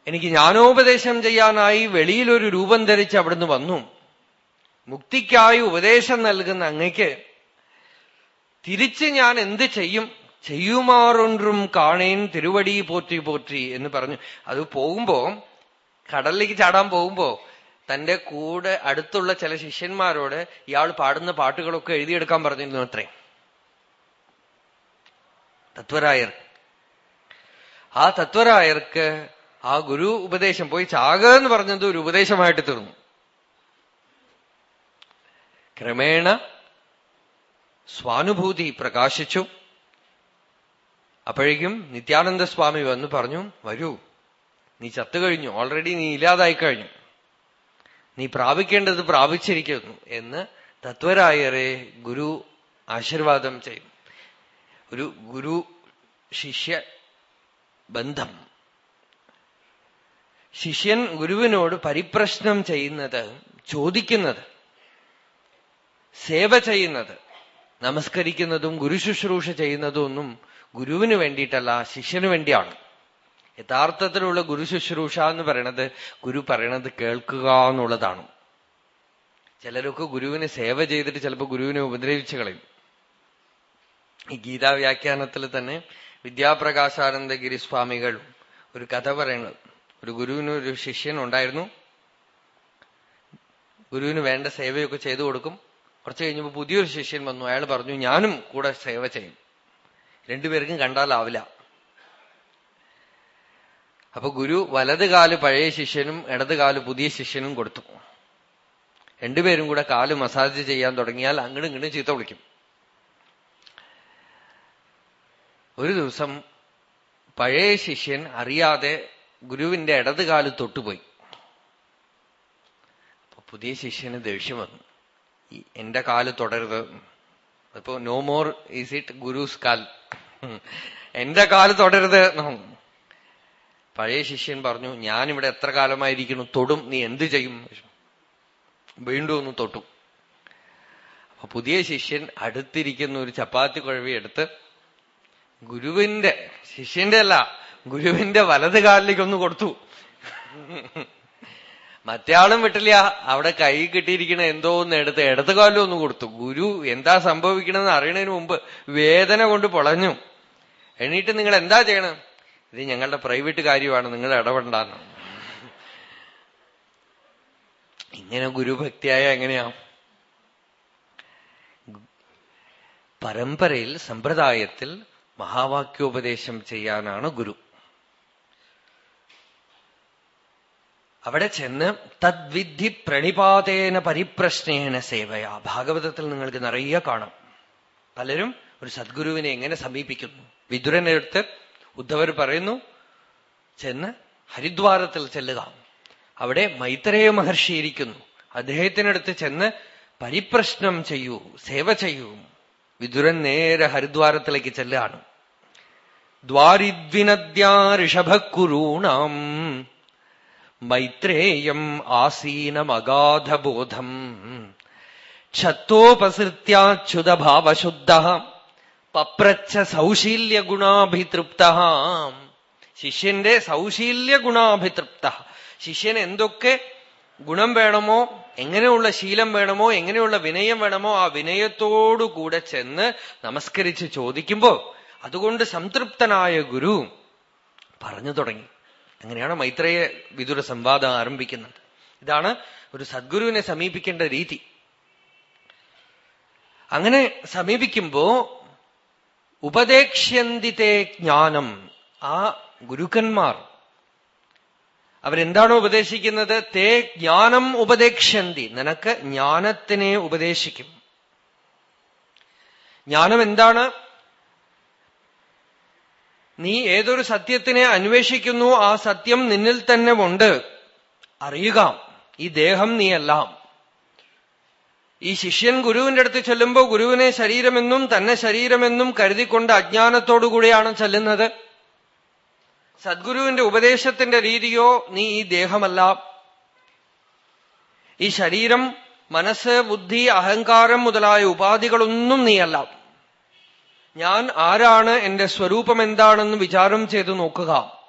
Speaker 1: എനിക്ക് ജ്ഞാനോപദേശം ചെയ്യാനായി വെളിയിലൊരു രൂപം ധരിച്ച് അവിടുന്ന് വന്നു. മുക്തിക്കായി ഉപദേശം നൽകുന്ന അങ്ങയ്ക്ക് തിരിച്ച് ഞാൻ എന്ത് ചെയ്യും? ചെയ്യുമാറൊണ്ടും കാണേൻ തിരുവടി പോറ്റി പോറ്റി എന്ന് പറഞ്ഞു. അത് പോകുമ്പോ കടലിലേക്ക് ചാടാൻ പോകുമ്പോ തന്റെ കൂടെ അടുത്തുള്ള ചില ശിഷ്യന്മാരോട് ഇയാൾ പാടുന്ന പാട്ടുകളൊക്കെ എഴുതിയെടുക്കാൻ പറഞ്ഞിരുന്നു അത്രേ. തത്വരായർ. ആ തത്വരായർക്ക് ആ ഗുരു ഉപദേശം പോയി ചാക എന്ന് പറഞ്ഞത് ഒരു ഉപദേശമായിട്ട് തീർന്നു. ക്രമേണ സ്വാനുഭൂതി പ്രകാശിച്ചു. അപ്പോഴേക്കും നിത്യാനന്ദ സ്വാമി വന്നു പറഞ്ഞു വരൂ നീ ചത്തുകഴിഞ്ഞു ഓൾറെഡി നീ ഇല്ലാതായി കഴിഞ്ഞു. നീ പ്രാപിക്കേണ്ടത് പ്രാപിച്ചിരിക്കുന്നു എന്ന് തത്വരായരെ ഗുരു ആശീർവാദം ചെയ്യും ഒരു ഗുരു ശിഷ്യ ബന്ധം. ശിഷ്യൻ ഗുരുവിനോട് പരിപ്രശ്നം ചെയ്യുന്നത് ചോദിക്കുന്നത് സേവ ചെയ്യുന്നത് നമസ്കരിക്കുന്നതും ഗുരുശുശ്രൂഷ ചെയ്യുന്നതും ഒന്നും ഗുരുവിന് വേണ്ടിയിട്ടല്ല ശിഷ്യന് വേണ്ടിയാണ്. യഥാർത്ഥത്തിലുള്ള ഗുരുശുശ്രൂഷ എന്ന് പറയണത് ഗുരു പറയണത് കേൾക്കുക എന്നുള്ളതാണ്. ചിലരൊക്കെ ഗുരുവിനെ സേവ ചെയ്തിട്ട് ചിലപ്പോൾ ഗുരുവിനെ ഉപദ്രവിച്ചു കളയും. ഈ ഗീതാ വ്യാഖ്യാനത്തിൽ തന്നെ വിദ്യാപ്രകാശാനന്ദഗിരി സ്വാമികൾ ഒരു കഥ പറയുന്നത്. ഒരു ഗുരുവിന് ഒരു ശിഷ്യൻ ഉണ്ടായിരുന്നു. ഗുരുവിന് വേണ്ട സേവയൊക്കെ ചെയ്തു കൊടുക്കും. കുറച്ച് കഴിഞ്ഞപ്പോൾ പുതിയൊരു ശിഷ്യൻ വന്നു. അയാൾ പറഞ്ഞു ഞാനും കൂടെ സേവ ചെയ്യും. രണ്ടുപേർക്കും കണ്ടാലാവില്ല അപ്പൊ ഗുരു വലത് കാൽ പഴയ ശിഷ്യനും ഇടത് കാൽ പുതിയ ശിഷ്യനും കൊടുത്തു. രണ്ടുപേരും കൂടെ കാൽ മസാജ് ചെയ്യാൻ തുടങ്ങിയാൽ അങ്ങോട്ടും ഇങ്ങോട്ടും ചീത്ത വിളിക്കും. ഒരു ദിവസം പഴയ ശിഷ്യൻ അറിയാതെ ഗുരുവിന്റെ ഇടത് കാൽ തൊട്ടുപോയി. അപ്പൊ പുതിയ ശിഷ്യന് ദേഷ്യം വന്നു. എന്റെ കാൽ തുടരുത്. അപ്പൊ no more is it guru's കാൽ. എന്റെ കാൽ തുടരുത്. പഴയ ശിഷ്യൻ പറഞ്ഞു ഞാനിവിടെ എത്ര കാലമായിരിക്കുന്നു? തൊടും. നീ എന്ത് ചെയ്യും? വീണ്ടും ഒന്ന് തൊട്ടു. അപ്പൊ പുതിയ ശിഷ്യൻ അടുത്തിരിക്കുന്ന ഒരു ചപ്പാത്തി കുഴവി എടുത്ത് ഗുരുവിന്റെ ശിഷ്യന്റെ അല്ല ഗുരുവിന്റെ വലത് കാലിലേക്ക് ഒന്ന് കൊടുത്തു. മറ്റയാളും വിട്ടില്ല. അവിടെ കൈ കിട്ടിയിരിക്കണ എന്തോ ഒന്ന് എടുത്ത് ഇടത് കാലിലും ഒന്ന് കൊടുത്തു. ഗുരു എന്താ സംഭവിക്കണമെന്ന് അറിയണതിന് മുമ്പ് വേദന കൊണ്ട് പൊളഞ്ഞു. എണീറ്റ് നിങ്ങൾ എന്താ ചെയ്യണം? ഇത് ഞങ്ങളുടെ പ്രൈവറ്റ് കാര്യമാണ് നിങ്ങൾ ഇടപെടാന്ന് ഇങ്ങനെ ഗുരുഭക്തിയായ എങ്ങനെയാ? പരമ്പരയിൽ സമ്പ്രദായത്തിൽ മഹാവാക്യോപദേശം ചെയ്യാനാണ് ഗുരു. അവിടെ ചെന്ന് തദ്വിധി പ്രണിപാതേന പരിപ്രശ്നേന സേവയാ. ഭാഗവതത്തിൽ നിങ്ങൾക്ക് നിറയെ കാണാം. പലരും ഒരു സദ്ഗുരുവിനെ എങ്ങനെ സമീപിക്കുന്നു? വിദുരനെടുത്ത് ഉദ്ധവർ പറയുന്നു ചെന്ന് ഹരിദ്വാരത്തിൽ ചെല്ലുക. അവിടെ മൈത്രേയ മഹർഷി ഇരിക്കുന്നു. അദ്ദേഹത്തിനടുത്ത് ചെന്ന് പരിപ്രശ്നം ചെയ്യൂ സേവ ചെയ്യൂ. വിദുരൻ നേരെ ഹരിദ്വാരത്തിലേക്ക് ചെല്ലുകയാണ്. ദ്വാരിദ്വിനദ്യാ ഋഷഭക്കുരൂണാം. മൈത്രേയം ആസീനമഗാധബോധം. ക്ഷത്തോപസൃത്യാച്യുതഭാവശുദ്ധ പപ്രച്ഛ സൗശീല്യ ഗുണാഭിതൃപ്ത ശിഷ്യന്റെ സൗശീല്യ ഗുണാഭിതൃപ്ത ശിഷ്യൻ എന്തൊക്കെ ഗുണം വേണമോ എങ്ങനെയുള്ള ശീലം വേണമോ എങ്ങനെയുള്ള വിനയം വേണമോ ആ വിനയത്തോടുകൂടെ ചെന്ന് നമസ്കരിച്ച് ചോദിക്കുമ്പോ അതുകൊണ്ട് സംതൃപ്തനായ ഗുരു പറഞ്ഞു തുടങ്ങി. അങ്ങനെയാണ് മൈത്രേയ വിദുര സംവാദം ആരംഭിക്കുന്നത്. ഇതാണ് ഒരു സദ്ഗുരുവിനെ സമീപിക്കേണ്ട രീതി. അങ്ങനെ സമീപിക്കുമ്പോ ഉപദേക്ഷ്യന്തിത്തെ ജ്ഞാനം. ആ ഗുരുക്കന്മാർ അവരെന്താണോ ഉപദേശിക്കുന്നത്? തേ ജ്ഞാനം ഉപദേക്ഷ്യന്തി. നിനക്ക് ജ്ഞാനത്തിനെ ഉപദേശിക്കും. ജ്ഞാനം എന്താണ്? നീ ഏതൊരു സത്യത്തിനെ അന്വേഷിക്കുന്നു ആ സത്യം നിന്നിൽ തന്നെ ഉണ്ട്. അറിയുക ഈ ദേഹം നീയല്ല. ഈ ശിഷ്യൻ ഗുരുവിന്റെ അടുത്ത് ചെല്ലുമ്പോൾ ഗുരുവിനെ ശരീരമെന്നും തന്നെ ശരീരമെന്നും കരുതിക്കൊണ്ട് അജ്ഞാനത്തോടുകൂടിയാണ് ചെല്ലുന്നത്. സദ്ഗുരുവിന്റെ ഉപദേശത്തിന്റെ രീതിയോ നീ ഈ ദേഹമല്ല. ഈ ശരീരം മനസ്സ് ബുദ്ധി അഹങ്കാരം മുതലായ ഉപാധികളൊന്നും നീയല്ല. ഞാൻ ആരാണ്? എന്റെ സ്വരൂപം എന്താണെന്ന് വിചാരം ചെയ്തു നോക്കുക.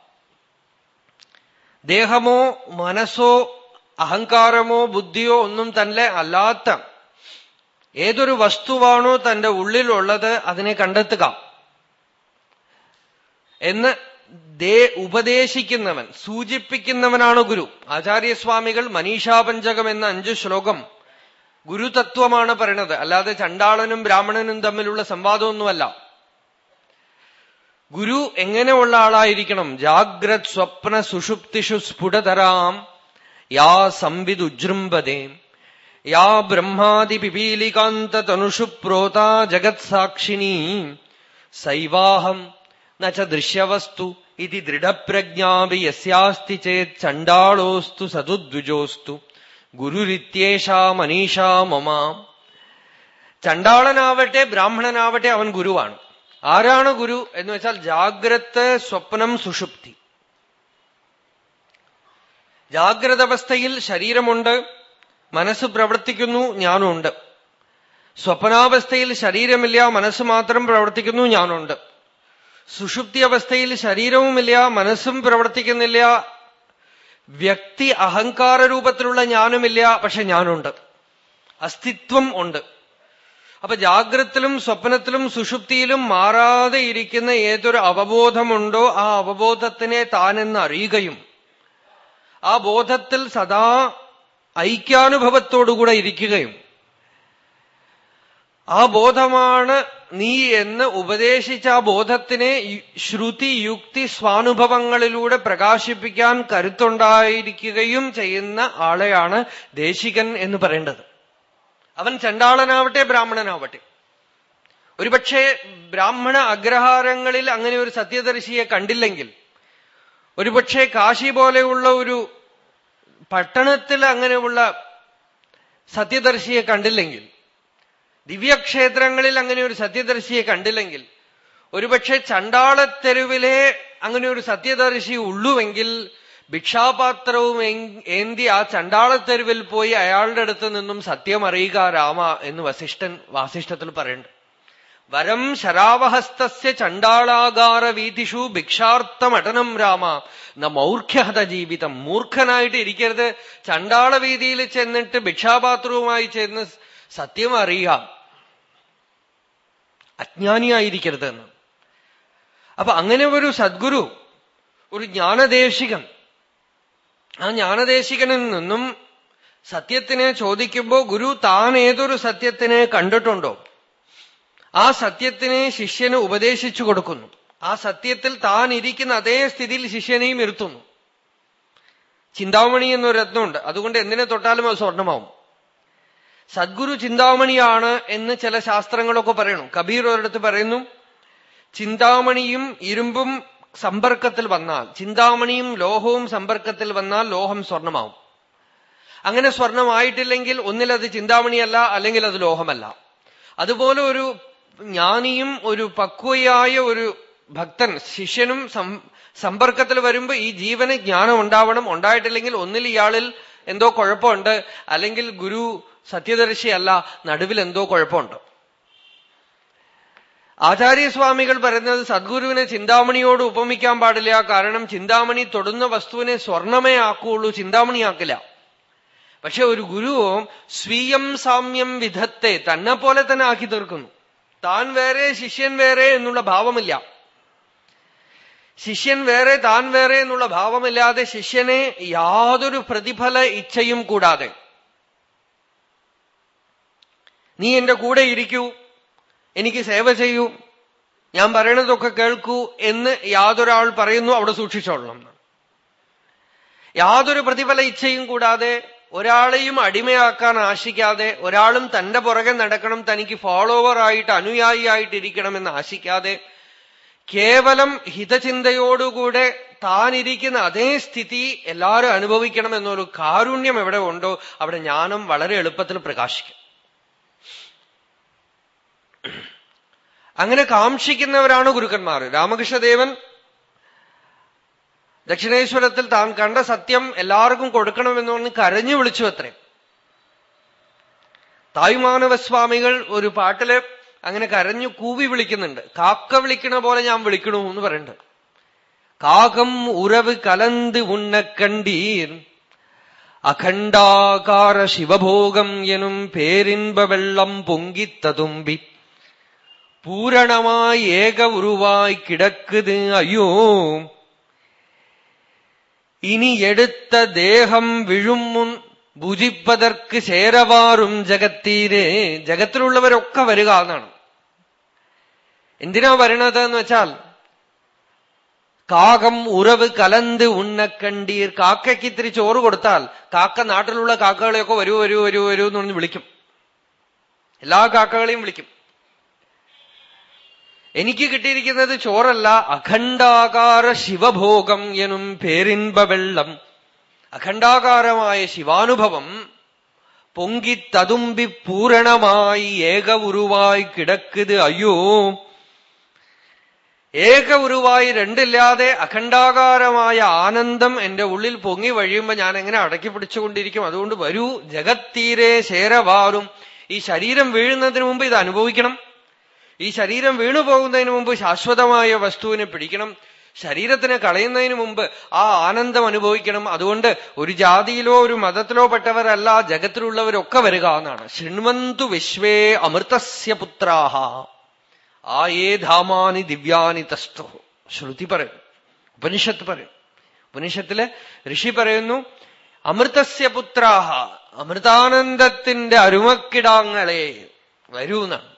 Speaker 1: ദേഹമോ മനസ്സോ അഹങ്കാരമോ ബുദ്ധിയോ ഒന്നും തന്നെ അല്ലാത്ത ഏതൊരു വസ്തുവാണോ തന്റെ ഉള്ളിലുള്ളത് അതിനെ കണ്ടെത്തുക. എന്ന് ദേ ഉപദേശിക്കുന്നവൻ സൂചിപ്പിക്കുന്നവനാണ് ഗുരു. ആചാര്യസ്വാമികൾ മനീഷാപഞ്ചകം എന്ന അഞ്ച് ശ്ലോകം ഗുരുതത്വമാണ് പറയണത്. അല്ലാതെ ചണ്ടാളനും ബ്രാഹ്മണനും തമ്മിലുള്ള സംവാദമൊന്നുമല്ല. ഗുരു എങ്ങനെയുള്ള ആളായിരിക്കണം? ജാഗ്രത് സ്വപ്ന സുഷുപ്തിഷു സ്ഫുടതരാം. യാ സംവിദുജൃംബതേ യാ ബ്രഹ്മാതി പിപീലികാന്ത തനുഷു പ്രോതാ ജഗത് സാക്ഷിണീ. സൈവാഹം നച്ച ദൃശ്യവസ്തു ഇതി ദൃഢപ്രജ്ഞാപി യസ്യാസ്തി ചേത് ചണ്ടാളോസ്തു സതുദ്വിജോസ്തു. ഗുരുരിത്യേഷാ മനീഷാ മമ. ചണ്ടാളനാവട്ടെ ബ്രാഹ്മണനാവട്ടെ അവൻ ഗുരുവാണ്. ആരാണ് ഗുരു എന്ന് വെച്ചാൽ ജാഗ്രത് സ്വപ്നം സുഷുപ്തി. ജാഗ്രത അവസ്ഥയിൽ ശരീരമുണ്ട് മനസ്സ് പ്രവർത്തിക്കുന്നു ഞാനുണ്ട്. സ്വപ്നാവസ്ഥയിൽ ശരീരമില്ല മനസ്സ് മാത്രം പ്രവർത്തിക്കുന്നു ഞാനുണ്ട്. സുഷുപ്തി അവസ്ഥയിൽ ശരീരവുമില്ല മനസ്സും പ്രവർത്തിക്കുന്നില്ല വ്യക്തി അഹങ്കാര രൂപത്തിലുള്ള ഞാനുമില്ല പക്ഷെ ഞാനുണ്ട്. അസ്തിത്വം ഉണ്ട്. അപ്പൊ ജാഗ്രത്തിലും സ്വപ്നത്തിലും സുഷുപ്തിയിലും മാറാതെ ഇരിക്കുന്ന ഏതൊരു അവബോധമുണ്ടോ ആ അവബോധത്തിനെ താനെന്ന് അറിയുകയും ആ ബോധത്തിൽ സദാ ഐക്യാനുഭവത്തോടുകൂടെ ഇരിക്കുകയും ആ ബോധമാണ് നീ എന്ന് ഉപദേശിച്ച ആ ബോധത്തിനെ ശ്രുതി യുക്തി സ്വാനുഭവങ്ങളിലൂടെ പ്രകാശിപ്പിക്കാൻ കരുത്തുണ്ടായിരിക്കുകയും ചെയ്യുന്ന ആളെയാണ് ദേശികൻ എന്ന് പറയേണ്ടത്. അവൻ ചണ്ടാളനാവട്ടെ ബ്രാഹ്മണനാവട്ടെ. ഒരുപക്ഷെ ബ്രാഹ്മണ അഗ്രഹാരങ്ങളിൽ അങ്ങനെ ഒരു സത്യദർശിയെ കണ്ടില്ലെങ്കിൽ ഒരുപക്ഷെ കാശി പോലെയുള്ള ഒരു പട്ടണത്തിൽ അങ്ങനെയുള്ള സത്യദർശിയെ കണ്ടില്ലെങ്കിൽ ദിവ്യക്ഷേത്രങ്ങളിൽ അങ്ങനെ ഒരു സത്യദർശിയെ കണ്ടില്ലെങ്കിൽ ഒരുപക്ഷെ ചണ്ടാളത്തെരുവിലെ അങ്ങനെ ഒരു സത്യദർശി ഉള്ളുവെങ്കിൽ ഭിക്ഷാപാത്രവും ഏന്തി ആ ചണ്ടാളത്തെരുവിൽ പോയി അയാളുടെ അടുത്ത് നിന്നും സത്യം അറിയുക രാമ എന്ന് വസിഷ്ഠൻ വാസിഷ്ഠത്തിൽ പറയുന്നുണ്ട് വരം ശരാവഹസ്തസ്യ ചണ്ടാളാകാര വീതിഷു ഭിക്ഷാർത്ഥമടനം രാമ. ന മൗർഖ്യഹത ജീവിതം. മൂർഖനായിട്ട് ഇരിക്കരുത്. ചണ്ടാള വീതിയിൽ ചെന്നിട്ട് ഭിക്ഷാപാത്രവുമായി ചെന്ന് സത്യം അറിയാം അജ്ഞാനിയായിരിക്കരുത് എന്ന് അപ്പൊ അങ്ങനെ ഒരു സദ്ഗുരു ഒരു ജ്ഞാനദേശികൻ ആ ജ്ഞാനദേശികനിൽ നിന്നും സത്യത്തിനെ ചോദിക്കുമ്പോൾ ഗുരു താൻ ഏതൊരു സത്യത്തിനെ കണ്ടിട്ടുണ്ടോ? ആ സത്യത്തിനെ ശിഷ്യന് ഉപദേശിച്ചു കൊടുക്കുന്നു. ആ സത്യത്തിൽ താൻ ഇരിക്കുന്ന അതേ സ്ഥിതിയിൽ ശിഷ്യനെയും ഇരുത്തുന്നു. ചിന്താമണി എന്നൊരു രത്നമുണ്ട്. അതുകൊണ്ട് എന്തിനെ തൊട്ടാലും അത് സ്വർണമാവും. സദ്ഗുരു ചിന്താമണിയാണ് എന്ന് ചില ശാസ്ത്രങ്ങളൊക്കെ പറയണു. കബീർ ഒരിടത്ത് പറയുന്നു ചിന്താമണിയും ഇരുമ്പും സമ്പർക്കത്തിൽ വന്നാൽ ചിന്താമണിയും ലോഹവും സമ്പർക്കത്തിൽ വന്നാൽ ലോഹം സ്വർണമാവും. അങ്ങനെ സ്വർണമായിട്ടില്ലെങ്കിൽ ഒന്നിൽ ഒന്നിലത് ചിന്താമണിയല്ല അല്ലെങ്കിൽ അത് ലോഹമല്ല. അതുപോലെ ഒരു ജ്ഞാനിയും ഒരു പക്വയായ ഒരു ഭക്തൻ ശിഷ്യനും സമ്പർക്കത്തിൽ വരുമ്പോ ഈ ജീവന് ജ്ഞാനം ഉണ്ടാവണം. ഉണ്ടായിട്ടില്ലെങ്കിൽ ഒന്നിൽ ഇയാളിൽ എന്തോ കുഴപ്പമുണ്ട്. അല്ലെങ്കിൽ ഗുരു സത്യദർശിയല്ല നടുവിൽ എന്തോ കുഴപ്പമുണ്ട്. ആചാര്യസ്വാമികൾ പറയുന്നത് സദ്ഗുരുവിനെ ചിന്താമണിയോട് ഉപമിക്കാൻ പാടില്ല കാരണം ചിന്താമണി തൊടുന്ന വസ്തുവിനെ സ്വർണമേ ആക്കുകയുള്ളൂ ചിന്താമണിയാക്കില്ല. പക്ഷെ ഒരു ഗുരുവും സ്വീയം സാമ്യം വിധത്തെ തന്നെ പോലെ തന്നെ ആക്കി തീർക്കുന്നു. താൻ വേറെ ശിഷ്യൻ വേറെ എന്നുള്ള ഭാവമില്ല. ശിഷ്യൻ വേറെ താൻ വേറെ എന്നുള്ള ഭാവമില്ലാതെ ശിഷ്യനെ യാതൊരു പ്രതിഫല ഇച്ഛയും കൂടാതെ നീ എന്റെ കൂടെ ഇരിക്കൂ. എനിക്ക് സേവ ചെയ്യൂ. ഞാൻ പറയണതൊക്കെ കേൾക്കൂ എന്ന് യാതൊരാൾ പറയുന്നു അവിടെ സൂക്ഷിച്ചോളണം. യാതൊരു പ്രതിഫല ഇച്ഛയും കൂടാതെ ഒരാളെയും അടിമയാക്കാൻ ആശിക്കാതെ ഒരാളും തന്റെ പുറകെ നടക്കണം തനിക്ക് ഫോളോവർ ആയിട്ട് അനുയായിയായിട്ടിരിക്കണമെന്ന് ആശിക്കാതെ കേവലം ഹിതചിന്തയോടുകൂടെ താനിരിക്കുന്ന അതേ സ്ഥിതി എല്ലാവരും അനുഭവിക്കണം എന്നൊരു കാരുണ്യം എവിടെ ഉണ്ടോ അവിടെ ജ്ഞാനം വളരെ എളുപ്പത്തിൽ പ്രകാശിക്കും. അങ്ങനെ കാക്ഷിക്കുന്നവരാണ് ഗുരുക്കന്മാർ. രാമകൃഷ്ണദേവൻ ദക്ഷിണേശ്വരത്തിൽ താൻ കണ്ട സത്യം എല്ലാവർക്കും കൊടുക്കണമെന്ന് പറഞ്ഞ് കരഞ്ഞു വിളിച്ചു അത്രേ. തായ്മാനവസ്വാമികൾ ഒരു പാട്ടിൽ അങ്ങനെ കരഞ്ഞു കൂവി വിളിക്കുന്നുണ്ട്. കാക്ക വിളിക്കണ പോലെ ഞാൻ വിളിക്കണു എന്ന് പറയുന്നുണ്ട് കാകം ഉറവ് കലന്ത് ഉണ്ണ കണ്ടീർ അഖണ്ഡാകാര ശിവഭോഗം എനും പേരിൻപ വെള്ളം പൊങ്കിത്തതുമ്പി. பூரணமாய் ஏக உருவாய் கிடக்குது ஐயோ ഇനി എടുത്ത ദേഹം വിഴും മുൻ ഭുജിപ്പതർക്ക് ചേരവാറും ജഗത്തീരെ ജഗത്തിലുള്ളവരൊക്കെ വരിക എന്നാണ് എന്തിനാ വരണത് എന്ന് വെച്ചാൽ കാകം ഉറവ് കലന്ത് ഉണ്ണക്കണ്ടീർ കാക്കയ്ക്ക് ഇത്തിരി ചോറ് കൊടുത്താൽ കാക്ക നാട്ടിലുള്ള കാക്കകളെയൊക്കെ വരൂ വരൂ വരൂ വരൂ എന്ന് പറഞ്ഞ് വിളിക്കും എല്ലാ കാക്കകളെയും വിളിക്കും എനിക്ക് കിട്ടിയിരിക്കുന്നത് ചോറല്ല. അഖണ്ഡാകാര ശിവഭോഗം എനും പേരിൻപ വെള്ളം. അഖണ്ഡാകാരമായ ശിവാനുഭവം പൊങ്കി തതുമ്പി പൂരണമായി ഏക ഉരുവായി കിടക്കുത്. അയ്യോ. ഏക ഉരുവായി രണ്ടില്ലാതെ അഖണ്ഡാകാരമായ ആനന്ദം എന്റെ ഉള്ളിൽ പൊങ്ങി വഴിയുമ്പോ ഞാൻ എങ്ങനെ അടക്കി പിടിച്ചുകൊണ്ടിരിക്കും? അതുകൊണ്ട് വരൂ. ജഗത്തീരെ ശേരവാറും ഈ ശരീരം വീഴുന്നതിന് മുമ്പ് ഇത് അനുഭവിക്കണം. ഈ ശരീരം വീണു പോകുന്നതിന് മുമ്പ് ശാശ്വതമായ വസ്തുവിനെ പിടിക്കണം. ശരീരത്തിനെ കളയുന്നതിന് മുമ്പ് ആ ആനന്ദം അനുഭവിക്കണം. അതുകൊണ്ട് ഒരു ജാതിയിലോ ഒരു മതത്തിലോ പെട്ടവരല്ല ജഗത്തിലുള്ളവരൊക്കെ വരിക എന്നാണ്. ശൃണ്വന്തു വിശ്വേ അമൃതസ്യ പുത്രാഹ. ആ ഏ ധാമാനി ദിവ്യാനി തസ്തോ. ശ്രുതി പറയും. ഉപനിഷത്ത് പറയും. ഉപനിഷത്തിൽ ഋഷി പറയുന്നു അമൃതസ്യ പുത്രാഹ അമൃതാനന്ദത്തിന്റെ അരുമക്കിടാങ്ങളെ വരൂ എന്നാണ്.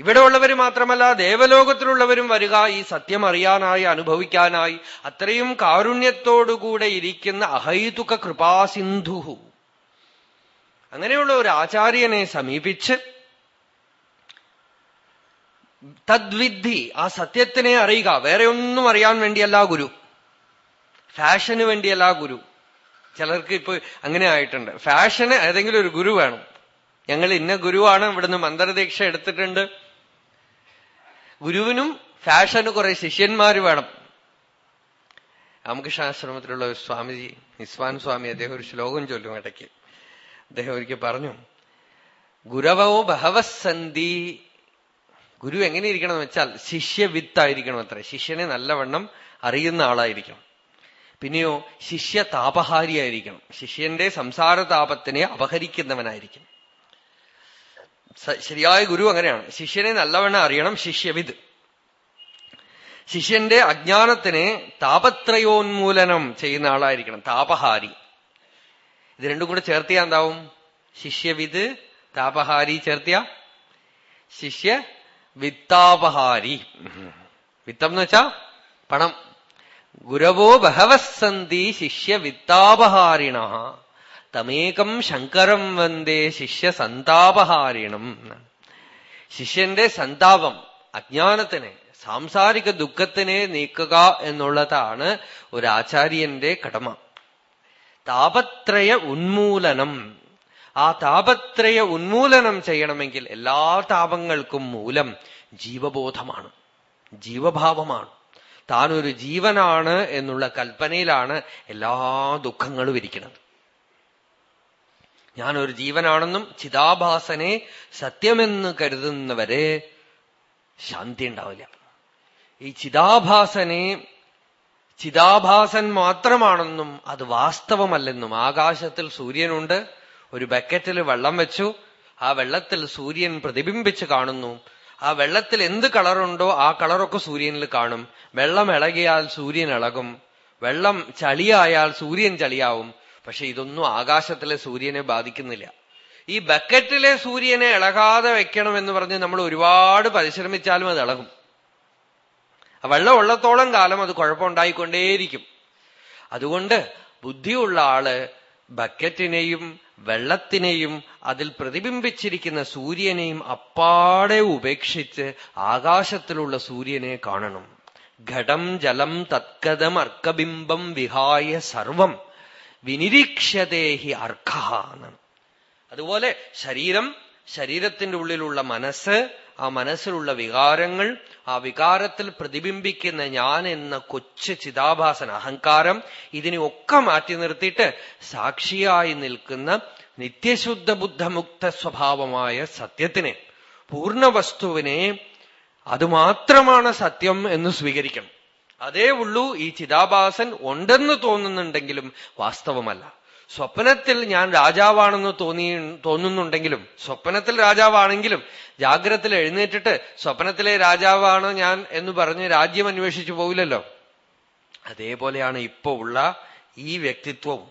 Speaker 1: ഇവിടെ ഉള്ളവർ മാത്രമല്ല ദേവലോകത്തിലുള്ളവരും വരിക ഈ സത്യം അറിയാനായി അനുഭവിക്കാനായി അത്രയും കാരുണ്യത്തോടുകൂടെ ഇരിക്കുന്ന അഹൈതുക കൃപാസിന്ധു അങ്ങനെയുള്ള ഒരു ആചാര്യനെ സമീപിച്ച് തദ്വിദ്ധി ആ സത്യത്തിനെ അറിയുക. വേറെ ഒന്നും അറിയാൻ വേണ്ടിയല്ല ഗുരു. ഫാഷന് വേണ്ടിയല്ല ഗുരു. ചിലർക്ക് ഇപ്പൊ അങ്ങനെ ആയിട്ടുണ്ട്. ഫാഷന് ഏതെങ്കിലും ഒരു ഗുരു വേണം. ഞങ്ങൾ ഇന്ന ഗുരുവാണ് ഇവിടുന്ന് മന്ത്രദീക്ഷ എടുത്തിട്ടുണ്ട്. ഗുരുവിനും ഫാഷന് കുറെ ശിഷ്യന്മാര് വേണം. രാമകൃഷ്ണാശ്രമത്തിലുള്ള ഒരു സ്വാമിജി നിസ്വാൻ സ്വാമി അദ്ദേഹം ഒരു ശ്ലോകം ചൊല്ലും ഇടയ്ക്ക്. അദ്ദേഹം ഒരിക്കൽ പറഞ്ഞു ഗുരവോ ബഹവസന്ധി ഗുരു എങ്ങനെ ഇരിക്കണം എന്ന് വെച്ചാൽ ശിഷ്യവിത്തായിരിക്കണം അത്ര ശിഷ്യനെ നല്ലവണ്ണം അറിയുന്ന ആളായിരിക്കണം. പിന്നെയോ ശിഷ്യ താപഹാരിയായിരിക്കണം ശിഷ്യന്റെ സംസാര താപത്തിനെ അപഹരിക്കുന്നവനായിരിക്കണം. ശരിയായ ഗുരു അങ്ങനെയാണ്. ശിഷ്യനെ നല്ലവണ്ണം അറിയണം ശിഷ്യവിത് ശിഷ്യന്റെ അജ്ഞാനത്തിനെ താപത്രയോന്മൂലനം ചെയ്യുന്ന ആളായിരിക്കണം താപഹാരി. ഇത് രണ്ടും കൂടെ ചേർത്തിയാ എന്താവും? ശിഷ്യവിത് താപഹാരി ചേർത്തിയ? ശിഷ്യ വിത്താപഹാരി വിത്തം എന്ന് വെച്ചാ പണം. ഗുരവോ ബഹവസന്തി ശിഷ്യ വിത്താപഹാരിണ തമേകം ശങ്കരം വന്ദേ ശിഷ്യ സന്താപഹാരിണം ശിഷ്യന്റെ സന്താപം അജ്ഞാനത്തിനെ സാംസാരിക ദുഃഖത്തിനെ നീക്കുക എന്നുള്ളതാണ് ഒരു ആചാര്യന്റെ കടമ. താപത്രയ ഉന്മൂലനം. ആ താപത്രയ ഉന്മൂലനം ചെയ്യണമെങ്കിൽ എല്ലാ താപങ്ങൾക്കും മൂലം ജീവബോധമാണ്. ജീവഭാവമാണ്. താനൊരു ജീവനാണ് എന്നുള്ള കൽപ്പനയിലാണ് എല്ലാ ദുഃഖങ്ങളും ഇരിക്കുന്നത്. ഞാനൊരു ജീവനാണെന്നും ചിതാഭാസനെ സത്യമെന്ന് കരുതുന്നവരെ ശാന്തി ഉണ്ടാവില്ല. ഈ ചിതാഭാസനെ ചിതാഭാസൻ മാത്രമാണെന്നും അത് വാസ്തവമല്ലെന്നും ആകാശത്തിൽ സൂര്യനുണ്ട് ഒരു ബക്കറ്റിൽ വെള്ളം വെച്ചു ആ വെള്ളത്തിൽ സൂര്യൻ പ്രതിബിംബിച്ച് കാണുന്നു. ആ വെള്ളത്തിൽ എന്ത് കളറുണ്ടോ ആ കളറൊക്കെ സൂര്യനിൽ കാണും. വെള്ളം ഇളകിയാൽ സൂര്യൻ ഇളകും. വെള്ളം ചളിയായാൽ സൂര്യൻ ചളിയാവും. പക്ഷെ ഇതൊന്നും ആകാശത്തിലെ സൂര്യനെ ബാധിക്കുന്നില്ല. ഈ ബക്കറ്റിലെ സൂര്യനെ ഇളകാതെ വെക്കണം എന്ന് പറഞ്ഞ് നമ്മൾ ഒരുപാട് പരിശ്രമിച്ചാലും അത് ഇളകും. വെള്ളം ഉള്ളത്തോളം കാലം അത് കുഴപ്പമുണ്ടായിക്കൊണ്ടേയിരിക്കും. അതുകൊണ്ട് ബുദ്ധിയുള്ള ആൾ ബക്കറ്റിനെയും വെള്ളത്തിനെയും അതിൽ പ്രതിബിംബിച്ചിരിക്കുന്ന സൂര്യനെയും അപ്പാടെ ഉപേക്ഷിച്ച് ആകാശത്തിലുള്ള സൂര്യനെ കാണണം. ഘടം ജലം തത്കഥം അർക്കബിംബം വിഹായ സർവം. വിനിരീക്ഷ്യതേഹി അർഹ എന്നാണ് അതുപോലെ ശരീരം ശരീരത്തിന്റെ ഉള്ളിലുള്ള മനസ്സ് ആ മനസ്സിലുള്ള വികാരങ്ങൾ ആ വികാരത്തിൽ പ്രതിബിംബിക്കുന്ന ഞാൻ എന്ന കൊച്ചു ചിതാഭാസന അഹങ്കാരം ഇതിനെയൊക്കെ മാറ്റി നിർത്തിയിട്ട് സാക്ഷിയായി നിൽക്കുന്ന നിത്യശുദ്ധ ബുദ്ധമുക്ത സ്വഭാവമായ സത്യത്തിനെ പൂർണ വസ്തുവിനെ അതുമാത്രമാണ് സത്യം എന്ന് സ്വീകരിക്കണം. അതേ ഉള്ളൂ ഈ ചിതാഭാസൻ ഉണ്ടെന്ന് തോന്നുന്നുണ്ടെങ്കിലും വാസ്തവമല്ല. സ്വപ്നത്തിൽ ഞാൻ രാജാവാണെന്ന് തോന്നി തോന്നുന്നുണ്ടെങ്കിലും സ്വപ്നത്തിൽ രാജാവാണെങ്കിലും ജാഗ്രതത്തിൽ എഴുന്നേറ്റിട്ട് സ്വപ്നത്തിലെ രാജാവാണ് ഞാൻ എന്ന് പറഞ്ഞ് രാജ്യം അന്വേഷിച്ചു പോവില്ലല്ലോ. അതേപോലെയാണ് ഇപ്പോ ഉള്ള ഈ വ്യക്തിത്വവും.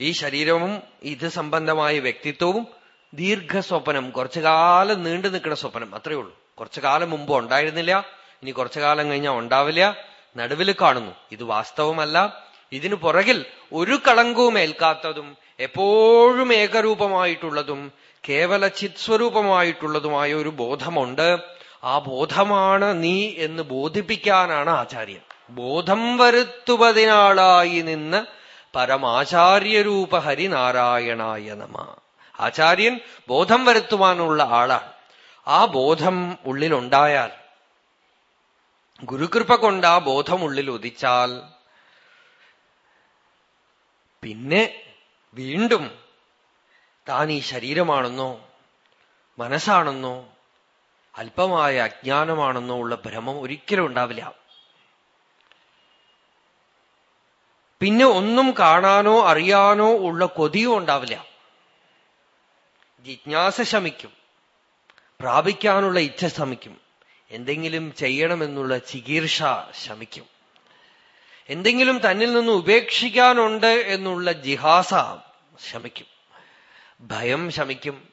Speaker 1: ഈ ശരീരവും ഇത് സംബന്ധമായ വ്യക്തിത്വവും ദീർഘസ്വപ്നം കുറച്ചു കാലം നീണ്ടു നിൽക്കുന്ന സ്വപ്നം അത്രയേ ഉള്ളൂ. കുറച്ചു കാലം മുമ്പ് ഉണ്ടായിരുന്നില്ല ഇനി കുറച്ചു കാലം കഴിഞ്ഞാൽ ഉണ്ടാവില്ല. നടുവിൽ കാണുന്നു. ഇത് വാസ്തവമല്ല. ഇതിനു പുറകിൽ ഒരു കളങ്കവും ഏൽക്കാത്തതും എപ്പോഴും ഏകരൂപമായിട്ടുള്ളതും കേവല ചിത്സ്വരൂപമായിട്ടുള്ളതുമായ ഒരു ബോധമുണ്ട്. ആ ബോധമാണ് നീ എന്ന് ബോധിപ്പിക്കാനാണ് ആചാര്യൻ ബോധം വരുത്തുവതിനാളായി നിന്ന് പരമാചാര്യരൂപ ഹരിനാരായണായ നമ. ആചാര്യൻ ബോധം വരുത്തുവാനുള്ള ആളാണ്. ആ ബോധം ഉള്ളിലുണ്ടായാൽ ഗുരുകൃപ കൊണ്ട് ആ ബോധം ഉള്ളിൽ ഉദിച്ചാൽ പിന്നെ വീണ്ടും താൻ ഈ ശരീരമാണെന്നോ മനസ്സാണെന്നോ അല്പമായ അജ്ഞാനമാണെന്നോ ഉള്ള ഭ്രമം ഒരിക്കലും ഉണ്ടാവില്ല. പിന്നെ ഒന്നും കാണാനോ അറിയാനോ ഉള്ള കൊതിയും ഉണ്ടാവില്ല. ജിജ്ഞാസ ശമിക്കും. പ്രാപിക്കാനുള്ള ഇച്ഛ ശമിക്കും. എന്തെങ്കിലും ചെയ്യണമെന്നുള്ള ചികീർഷ ശമിക്കും എന്തെങ്കിലും തന്നിൽ നിന്ന് ഉപേക്ഷിക്കാനുണ്ട് എന്നുള്ള ജിഹാസ ശമിക്കും ഭയം ശമിക്കും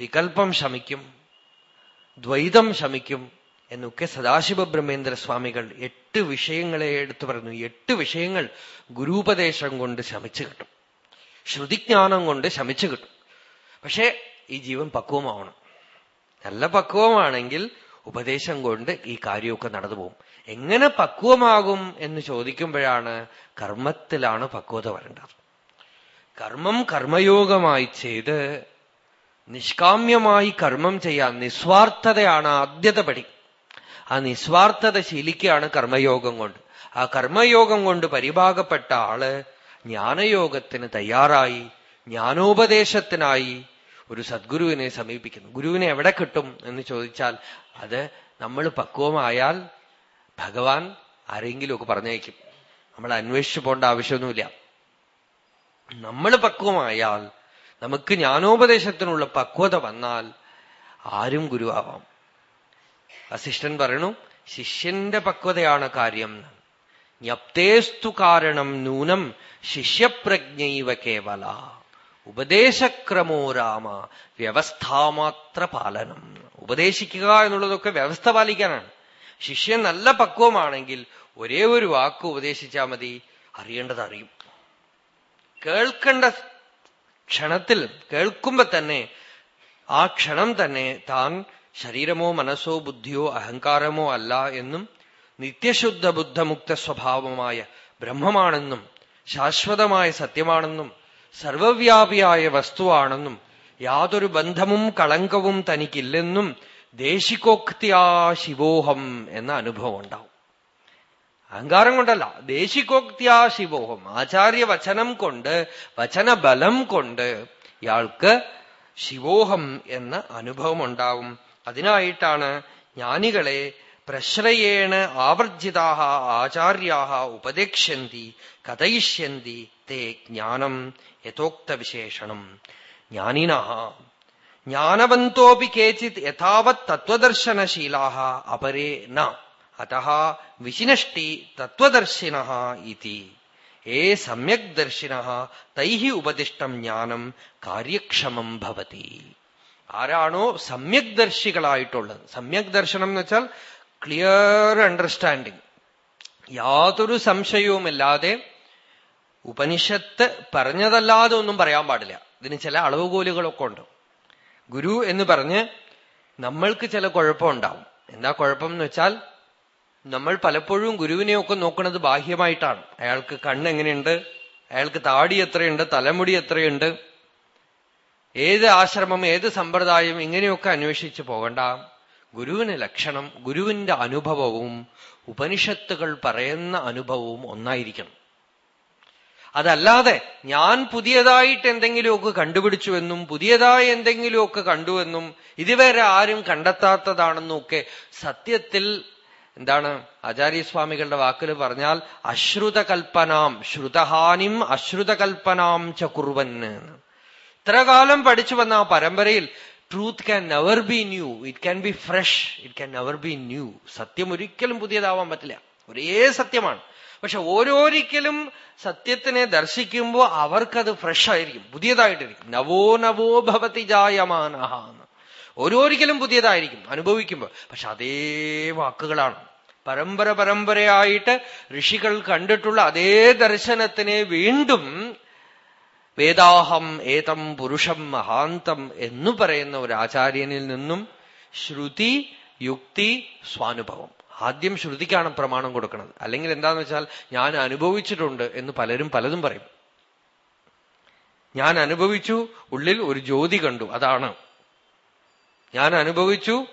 Speaker 1: വികൽപ്പം ശമിക്കും ദ്വൈതം ശമിക്കും എന്നൊക്കെ സദാശിവ ബ്രഹ്മേന്ദ്ര സ്വാമികൾ എട്ട് വിഷയങ്ങളെ എടുത്തു പറഞ്ഞു. എട്ട് വിഷയങ്ങൾ ഗുരുപദേശം കൊണ്ട് ശമിച്ചു കിട്ടും. ശ്രുതിജ്ഞാനം കൊണ്ട് ശമിച്ചു കിട്ടും. പക്ഷേ ഈ ജീവൻ പക്വമാവണം. നല്ല പക്വമാണെങ്കിൽ ഉപദേശം കൊണ്ട് ഈ കാര്യമൊക്കെ നടന്നു പോകും. എങ്ങനെ പക്വമാകും എന്ന് ചോദിക്കുമ്പോഴാണ് കർമ്മത്തിലാണ് പക്വത വരേണ്ടത്. കർമ്മം കർമ്മയോഗമായി ചെയ്ത് നിഷ്കാമ്യമായി കർമ്മം ചെയ്യാൻ നിസ്വാർത്ഥതയാണ് ആദ്യത്തെ പടി. ആ നിസ്വാർത്ഥത ശീലിക്കുകയാണ് കർമ്മയോഗം കൊണ്ട്. ആ കർമ്മയോഗം കൊണ്ട് പരിഭാഗപ്പെട്ട ആൾ ജ്ഞാനയോഗത്തിന് തയ്യാറായി ജ്ഞാനോപദേശത്തിനായി ഒരു സദ്ഗുരുവിനെ സമീപിക്കുന്നു. ഗുരുവിനെ എവിടെ കിട്ടും എന്ന് ചോദിച്ചാൽ അത് നമ്മൾ പക്വമായാൽ ഭഗവാൻ ആരെങ്കിലുമൊക്കെ പറഞ്ഞയക്കും. നമ്മൾ അന്വേഷിച്ചു പോകേണ്ട ആവശ്യമൊന്നുമില്ല. നമ്മൾ പക്വമായാൽ നമുക്ക് ജ്ഞാനോപദേശത്തിനുള്ള പക്വത വന്നാൽ ആരും ഗുരുവാവാം. വസിഷ്ഠൻ പറയണു ശിഷ്യന്റെ പക്വതയാണ് കാര്യം. ജ്ഞപ്തേസ്തു കാരണം നൂനം ശിഷ്യപ്രജ്ഞൈവ കേവല. ഉപദേശക്രമോ രാമ വ്യവസ്ഥാമാത്ര പാലനം. ഉപദേശിക്കുക എന്നുള്ളതൊക്കെ വ്യവസ്ഥ പാലിക്കാനാണ്. ശിഷ്യൻ നല്ല പക്വമാണെങ്കിൽ ഒരേ ഒരു വാക്ക് ഉപദേശിച്ചാൽ മതി അറിയേണ്ടത് അറിയും. കേൾക്കേണ്ട ക്ഷണത്തിൽ കേൾക്കുമ്പോ തന്നെ ആ ക്ഷണം തന്നെ താൻ ശരീരമോ മനസ്സോ ബുദ്ധിയോ അഹങ്കാരമോ അല്ല എന്നും നിത്യശുദ്ധ ബുദ്ധമുക്ത സ്വഭാവമായ ബ്രഹ്മമാണെന്നും ശാശ്വതമായ സത്യമാണെന്നും സർവവ്യാപിയായ വസ്തുവാണെന്നും യാതൊരു ബന്ധമും കളങ്കവും തനിക്കില്ലെന്നും ദേശികോക്തിയാ ശിവോഹം എന്ന അനുഭവം ഉണ്ടാവും. അഹങ്കാരം കൊണ്ടല്ല ദേശികോക്തിയാ ശിവോഹം. ആചാര്യ വചനം കൊണ്ട് വചനബലം കൊണ്ട് ഇയാൾക്ക് ശിവോഹം എന്ന അനുഭവം ഉണ്ടാവും. അതിനായിട്ടാണ് ജ്ഞാനികളെ പ്രശ്രയേണ ആവർജിതാ ആചാര്യാ ഉപദേക്ഷ്യന്തി കഥയിഷ്യന്തി തേ ജ്ഞാനം യഥോക്തവിശേഷണം. ജ്ഞാനിന ജ്ഞാനവന്തോപി കേചിത് യഥാവത് തത്വദർശനശീലാ അപരേ ന അത വിശിനഷ്ടി തത്വദർശിന ഇതി. ഏ സമ്യക് ദർശിന തൈ ഉപദിഷ്ടം ജ്ഞാനം കാര്യക്ഷമം ഭവതി. ആരാണോ സമ്യക് ദർശികളായിട്ടുള്ളത്. സമ്യക് ദർശനം എന്ന് വെച്ചാൽ ക്ലിയർ അണ്ടർസ്റ്റാൻഡിങ് യാതൊരു സംശയവുമില്ലാതെ ഉപനിഷത്ത് പറഞ്ഞതല്ലാതെ ഒന്നും പറയാൻ പാടില്ല. ഇതിന് ചില അളവുകോലുകളൊക്കെ ഉണ്ട്. ഗുരു എന്ന് പറഞ്ഞ് നമ്മൾക്ക് ചില കുഴപ്പമുണ്ടാവും എന്താ കുഴപ്പം എന്ന് വെച്ചാൽ നമ്മൾ പലപ്പോഴും ഗുരുവിനെയൊക്കെ നോക്കുന്നത് ബാഹ്യമായിട്ടാണ്. അയാൾക്ക് കണ്ണെങ്ങനെയുണ്ട് അയാൾക്ക് താടി എത്രയുണ്ട്? തലമുടി എത്രയുണ്ട്? ഏത് ആശ്രമം ഏത് സമ്പ്രദായം ഇങ്ങനെയൊക്കെ അന്വേഷിച്ച് പോകണ്ട. ഗുരുവിന് ലക്ഷണം ഗുരുവിന്റെ അനുഭവവും ഉപനിഷത്തുകൾ പറയുന്ന അനുഭവവും ഒന്നായിരിക്കണം. അതല്ലാതെ ഞാൻ പുതിയതായിട്ട് എന്തെങ്കിലുമൊക്കെ കണ്ടുപിടിച്ചുവെന്നും പുതിയതായി എന്തെങ്കിലുമൊക്കെ കണ്ടുവെന്നും ഇതുവരെ ആരും കണ്ടെത്താത്തതാണെന്നും ഒക്കെ സത്യത്തിൽ എന്താണ് ആചാര്യസ്വാമികളുടെ വാക്കിൽ പറഞ്ഞാൽ അശ്രുതകൽപ്പനാം ശ്രുതഹാനിം അശ്രുതകൽപ്പനാം ച കുറുവന് ഇത്ര കാലം പഠിച്ചു വന്ന ആ പരമ്പരയിൽ truth can never be new it can be fresh it can never be new സത്യം ഒരിക്കലും പുതിയതാവാൻ പറ്റില്ല. ഒരേ സത്യമാണ്. പക്ഷെ ഓരോരിക്കലും സത്യത്തിനെ ദർശിക്കുമ്പോൾ അവർക്കത് ഫ്രഷ് ആയിരിക്കും പുതിയതായിട്ടിരിക്കും. നവോ നവോ ഭവതി ജായമാനഹ ഓരോരിക്കലും പുതിയതായിരിക്കും. അനുഭവിക്കുമ്പോൾ. പക്ഷെ അതേ വാക്കുകളാണ്. പരമ്പര പരമ്പരയായിട്ട് ഋഷികൾ കണ്ടിട്ടുള്ള അതേ ദർശനത്തിനെ വീണ്ടും വേദാഹം ഏതം പുരുഷം മഹാന്തം എന്നു പറയുന്ന ഒരു ആചാര്യനിൽ നിന്നും ശ്രുതി യുക്തി സ്വാനുഭവം. ആദ്യം ശ്രുതിക്കാണ് പ്രമാണം കൊടുക്കുന്നത്. അല്ലെങ്കിൽ എന്താന്ന് വെച്ചാൽ ഞാൻ അനുഭവിച്ചിട്ടുണ്ട് എന്ന് പലരും പലതും പറയും. ഞാൻ അനുഭവിച്ചു ഉള്ളിൽ ഒരു ജ്യോതി കണ്ടു അതാണ്. ഞാൻ അനുഭവിച്ചു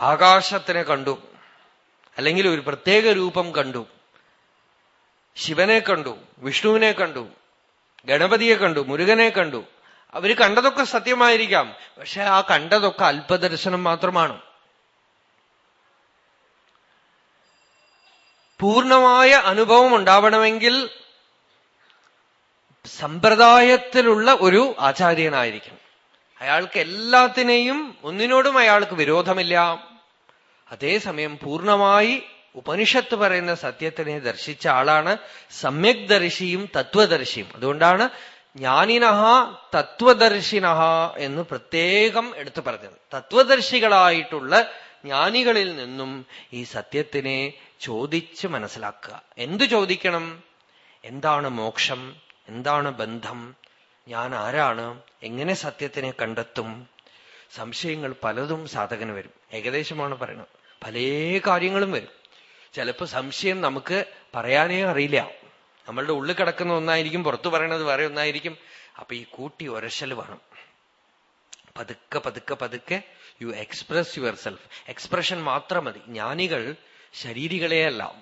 Speaker 1: ആകാശത്തിനെ കണ്ടു അല്ലെങ്കിൽ ഒരു പ്രത്യേക രൂപം കണ്ടു ശിവനെ കണ്ടു വിഷ്ണുവിനെ കണ്ടു ഗണപതിയെ കണ്ടു മുരുകനെ കണ്ടു. അവർ കണ്ടതൊക്കെ സത്യമായിരിക്കാം. പക്ഷെ ആ കണ്ടതൊക്കെ അല്പദർശനം മാത്രമാണ്. പൂർണമായ അനുഭവം ഉണ്ടാവണമെങ്കിൽ സമ്പ്രദായത്തിലുള്ള ഒരു ആചാര്യനായിരിക്കണം. അയാൾക്ക് എല്ലാത്തിനെയും ഒന്നിനോടും അയാൾക്ക് വിരോധമില്ല. അതേസമയം പൂർണമായി ഉപനിഷത്ത് പറയുന്ന സത്യത്തിനെ ദർശിച്ച ആളാണ് സമ്യക് ദർശിയും തത്വദർശിയും. അതുകൊണ്ടാണ് ജ്ഞാനിനഹ തത്വദർശിനഹ എന്ന് പ്രത്യേകം എടുത്തു പറഞ്ഞത്. തത്വദർശികളായിട്ടുള്ള ജ്ഞാനികളിൽ നിന്നും ഈ സത്യത്തിനെ ചോദിച്ച് മനസ്സിലാക്കുക. എന്തു ചോദിക്കണം? എന്താണ് മോക്ഷം? എന്താണ് ബന്ധം? ഞാൻ ആരാണ്? എങ്ങനെ സത്യത്തിനെ കണ്ടെത്തും? സംശയങ്ങൾ പലതും സാധകന് വരും. ഏകദേശമാണ് പറയുന്നത്. പല കാര്യങ്ങളും വരും. ചിലപ്പോ സംശയം നമുക്ക് പറയാനേ അറിയില്ല. നമ്മളുടെ ഉള്ളിൽ കിടക്കുന്ന ഒന്നായിരിക്കും പുറത്തു പറയണത് വേറെ ഒന്നായിരിക്കും. അപ്പൊ ഈ കൂട്ടി ഒരശൽ വേണം. പതുക്കെ പതുക്കെ പതുക്കെ you express your self expression മാത്രം മതി. ജ്ഞാനികൾ ശരീരികളെയല്ല.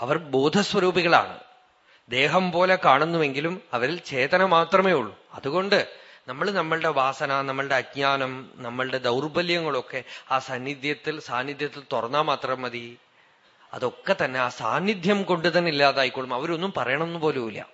Speaker 1: അവർ ബോധസ്വരൂപികളാണ്. ദേഹം പോലെ കാണുന്നുവെങ്കിലും അവരിൽ ചേതന മാത്രമേ ഉള്ളൂ. അതുകൊണ്ട് നമ്മൾ നമ്മളുടെ വാസന നമ്മളുടെ അജ്ഞാനം നമ്മളുടെ ദൗർബല്യങ്ങളൊക്കെ ആ സാന്നിധ്യത്തിൽ സാന്നിധ്യത്തിൽ തുറന്നാൽ മാത്രം മതി. അതൊക്കെ തന്നെ ആ സാന്നിധ്യം കൊണ്ട് തന്നെ ഇല്ലാതായിക്കോളും. അവരൊന്നും പറയണമെന്ന് പോലുമില്ല.